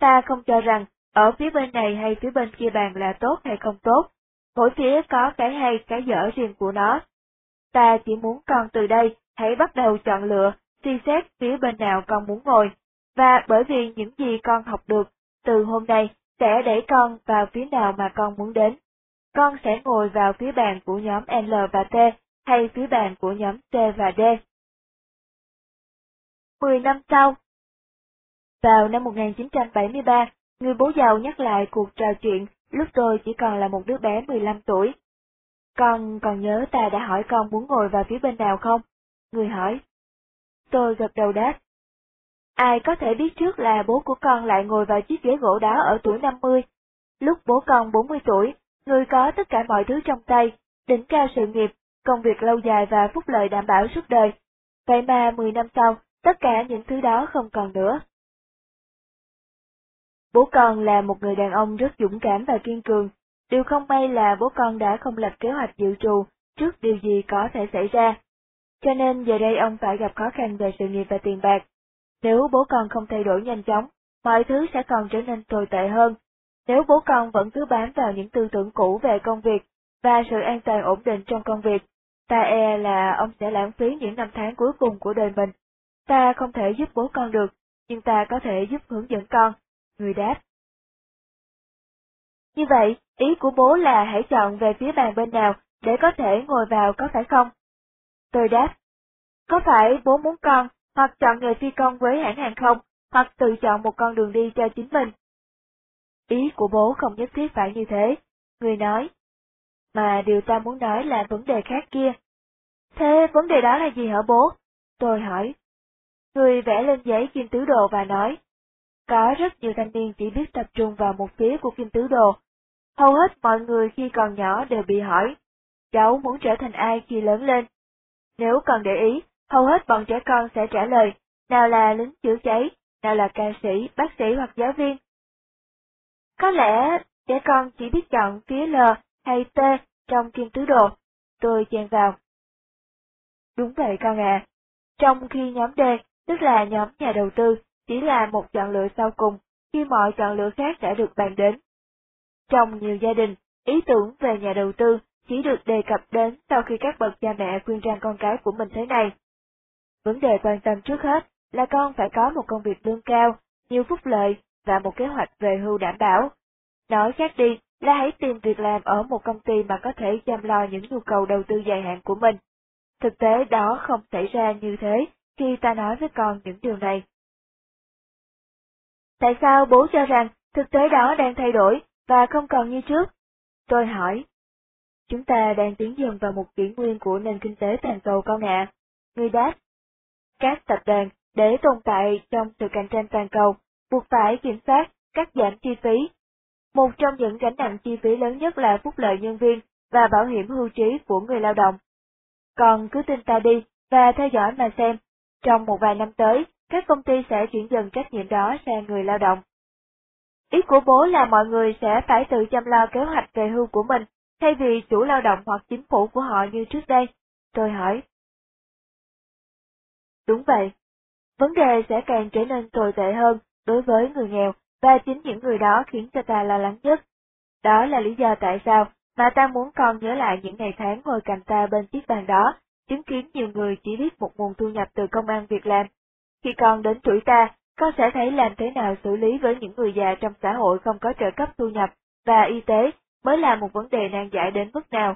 Ta không cho rằng ở phía bên này hay phía bên kia bàn là tốt hay không tốt, mỗi phía có cái hay cái dở riêng của nó. Ta chỉ muốn con từ đây hãy bắt đầu chọn lựa, suy xét phía bên nào con muốn ngồi, và bởi vì những gì con học được từ hôm nay sẽ đẩy con vào phía nào mà con muốn đến. Con sẽ ngồi vào phía bàn của nhóm L và T hay phía bàn của nhóm C và D. 10 năm sau. Vào năm 1973, người bố giàu nhắc lại cuộc trò chuyện lúc tôi chỉ còn là một đứa bé 15 tuổi. Con còn nhớ ta đã hỏi con muốn ngồi vào phía bên nào không? Người hỏi. Tôi gật đầu đáp. Ai có thể biết trước là bố của con lại ngồi vào chiếc ghế gỗ đó ở tuổi 50. Lúc bố con 40 tuổi, người có tất cả mọi thứ trong tay, đỉnh cao sự nghiệp, công việc lâu dài và phúc lợi đảm bảo suốt đời. Vậy mà 10 năm sau, tất cả những thứ đó không còn nữa. Bố con là một người đàn ông rất dũng cảm và kiên cường, điều không may là bố con đã không lập kế hoạch dự trù trước điều gì có thể xảy ra. Cho nên giờ đây ông phải gặp khó khăn về sự nghiệp và tiền bạc. Nếu bố con không thay đổi nhanh chóng, mọi thứ sẽ còn trở nên tồi tệ hơn. Nếu bố con vẫn cứ bám vào những tư tưởng cũ về công việc và sự an toàn ổn định trong công việc, ta e là ông sẽ lãng phí những năm tháng cuối cùng của đời mình Ta không thể giúp bố con được, nhưng ta có thể giúp hướng dẫn con. Người đáp. Như vậy, ý của bố là hãy chọn về phía bàn bên nào để có thể ngồi vào có phải không? Tôi đáp. Có phải bố muốn con, hoặc chọn nghề phi công với hãng hàng không, hoặc tự chọn một con đường đi cho chính mình? Ý của bố không nhất thiết phải như thế. Người nói. Mà điều ta muốn nói là vấn đề khác kia. Thế vấn đề đó là gì hả bố? Tôi hỏi. Người vẽ lên giấy kim tứ đồ và nói, có rất nhiều thanh niên chỉ biết tập trung vào một phía của kim tứ đồ. Hầu hết mọi người khi còn nhỏ đều bị hỏi, cháu muốn trở thành ai khi lớn lên? Nếu còn để ý, hầu hết bọn trẻ con sẽ trả lời, nào là lính chữa cháy, nào là ca sĩ, bác sĩ hoặc giáo viên. Có lẽ trẻ con chỉ biết chọn phía L hay T trong kim tứ đồ. Tôi chen vào. Đúng vậy con à. Trong khi nhóm D, tức là nhóm nhà đầu tư, chỉ là một chọn lựa sau cùng, khi mọi chọn lựa khác đã được bàn đến. Trong nhiều gia đình, ý tưởng về nhà đầu tư chỉ được đề cập đến sau khi các bậc cha mẹ khuyên rằng con cái của mình thế này. Vấn đề quan tâm trước hết là con phải có một công việc lương cao, nhiều phúc lợi và một kế hoạch về hưu đảm bảo. Nói khác đi là hãy tìm việc làm ở một công ty mà có thể chăm lo những nhu cầu đầu tư dài hạn của mình. Thực tế đó không xảy ra như thế khi ta nói với con những điều này. Tại sao bố cho rằng thực tế đó đang thay đổi và không còn như trước? Tôi hỏi. Chúng ta đang tiến dần vào một kỷ nguyên của nền kinh tế toàn cầu con ạ. Người đáp. Các tập đoàn, để tồn tại trong sự cạnh tranh toàn cầu, buộc phải kiểm soát, cắt giảm chi phí. Một trong những gánh nặng chi phí lớn nhất là phúc lợi nhân viên và bảo hiểm hưu trí của người lao động. Còn cứ tin ta đi và theo dõi mà xem, trong một vài năm tới, các công ty sẽ chuyển dần trách nhiệm đó sang người lao động. Ý của bố là mọi người sẽ phải tự chăm lo kế hoạch về hưu của mình, thay vì chủ lao động hoặc chính phủ của họ như trước đây. Tôi hỏi. Đúng vậy. Vấn đề sẽ càng trở nên tồi tệ hơn đối với người nghèo, và chính những người đó khiến cho ta lo lắng nhất. Đó là lý do tại sao mà ta muốn con nhớ lại những ngày tháng ngồi cạnh ta bên chiếc bàn đó, chứng kiến nhiều người chỉ biết một nguồn thu nhập từ công ăn việc làm. Khi con đến tuổi ta, con sẽ thấy làm thế nào xử lý với những người già trong xã hội không có trợ cấp thu nhập và y tế mới là một vấn đề nan giải đến mức nào.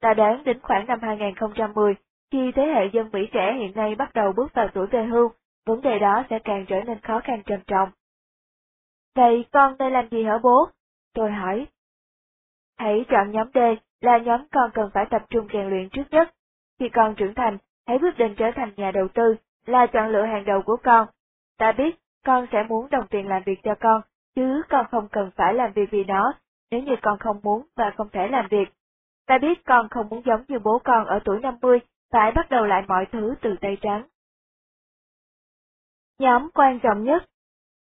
Ta đoán đến khoảng năm 2010, khi thế hệ dân Mỹ trẻ hiện nay bắt đầu bước vào tuổi về hưu, vấn đề đó sẽ càng trở nên khó khăn trầm trọng. Vậy con nên làm gì hả bố? Tôi hỏi. Hãy chọn nhóm D là nhóm con cần phải tập trung rèn luyện trước nhất. Khi con trưởng thành, hãy quyết định trở thành nhà đầu tư, là chọn lựa hàng đầu của con. Ta biết, con sẽ muốn đồng tiền làm việc cho con, chứ con không cần phải làm việc vì nó, nếu như con không muốn và không thể làm việc. Ta biết con không muốn giống như bố con ở tuổi 50, phải bắt đầu lại mọi thứ từ tay trắng. Nhóm quan trọng nhất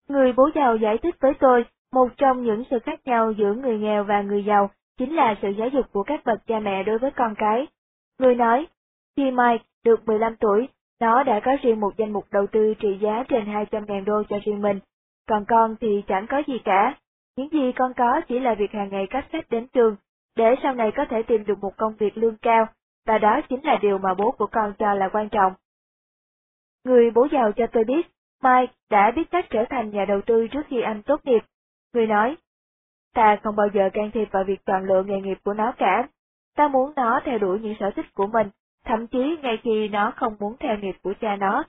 Người bố giàu giải thích với tôi, một trong những sự khác nhau giữa người nghèo và người giàu chính là sự giáo dục của các bậc cha mẹ đối với con cái. Người nói, khi Mike được 15 tuổi, nó đã có riêng một danh mục đầu tư trị giá trên 200.000 đô cho riêng mình, còn con thì chẳng có gì cả. Những gì con có chỉ là việc hàng ngày cắp sách đến trường, để sau này có thể tìm được một công việc lương cao, và đó chính là điều mà bố của con cho là quan trọng. Người bố giàu cho tôi biết, Mike đã biết cách trở thành nhà đầu tư trước khi anh tốt nghiệp. Người nói, ta không bao giờ can thiệp vào việc chọn lựa nghề nghiệp của nó cả. Ta muốn nó theo đuổi những sở thích của mình, thậm chí ngay khi nó không muốn theo nghiệp của cha nó.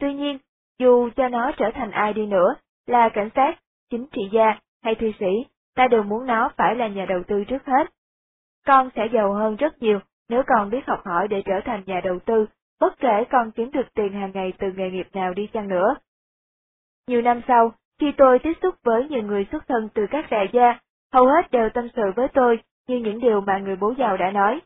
Tuy nhiên, dù cho nó trở thành ai đi nữa, là cảnh sát, chính trị gia hay thi sĩ, ta đều muốn nó phải là nhà đầu tư trước hết. Con sẽ giàu hơn rất nhiều nếu con biết học hỏi để trở thành nhà đầu tư, bất kể con kiếm được tiền hàng ngày từ nghề nghiệp nào đi chăng nữa. Nhiều năm sau, khi tôi tiếp xúc với nhiều người xuất thân từ các đại gia, hầu hết đều tâm sự với tôi như những điều mà người bố giàu đã nói.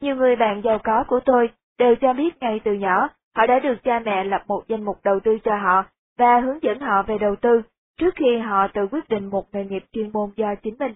Nhiều người bạn giàu có của tôi đều cho biết ngay từ nhỏ, họ đã được cha mẹ lập một danh mục đầu tư cho họ và hướng dẫn họ về đầu tư, trước khi họ tự quyết định một nghề nghiệp chuyên môn do chính mình.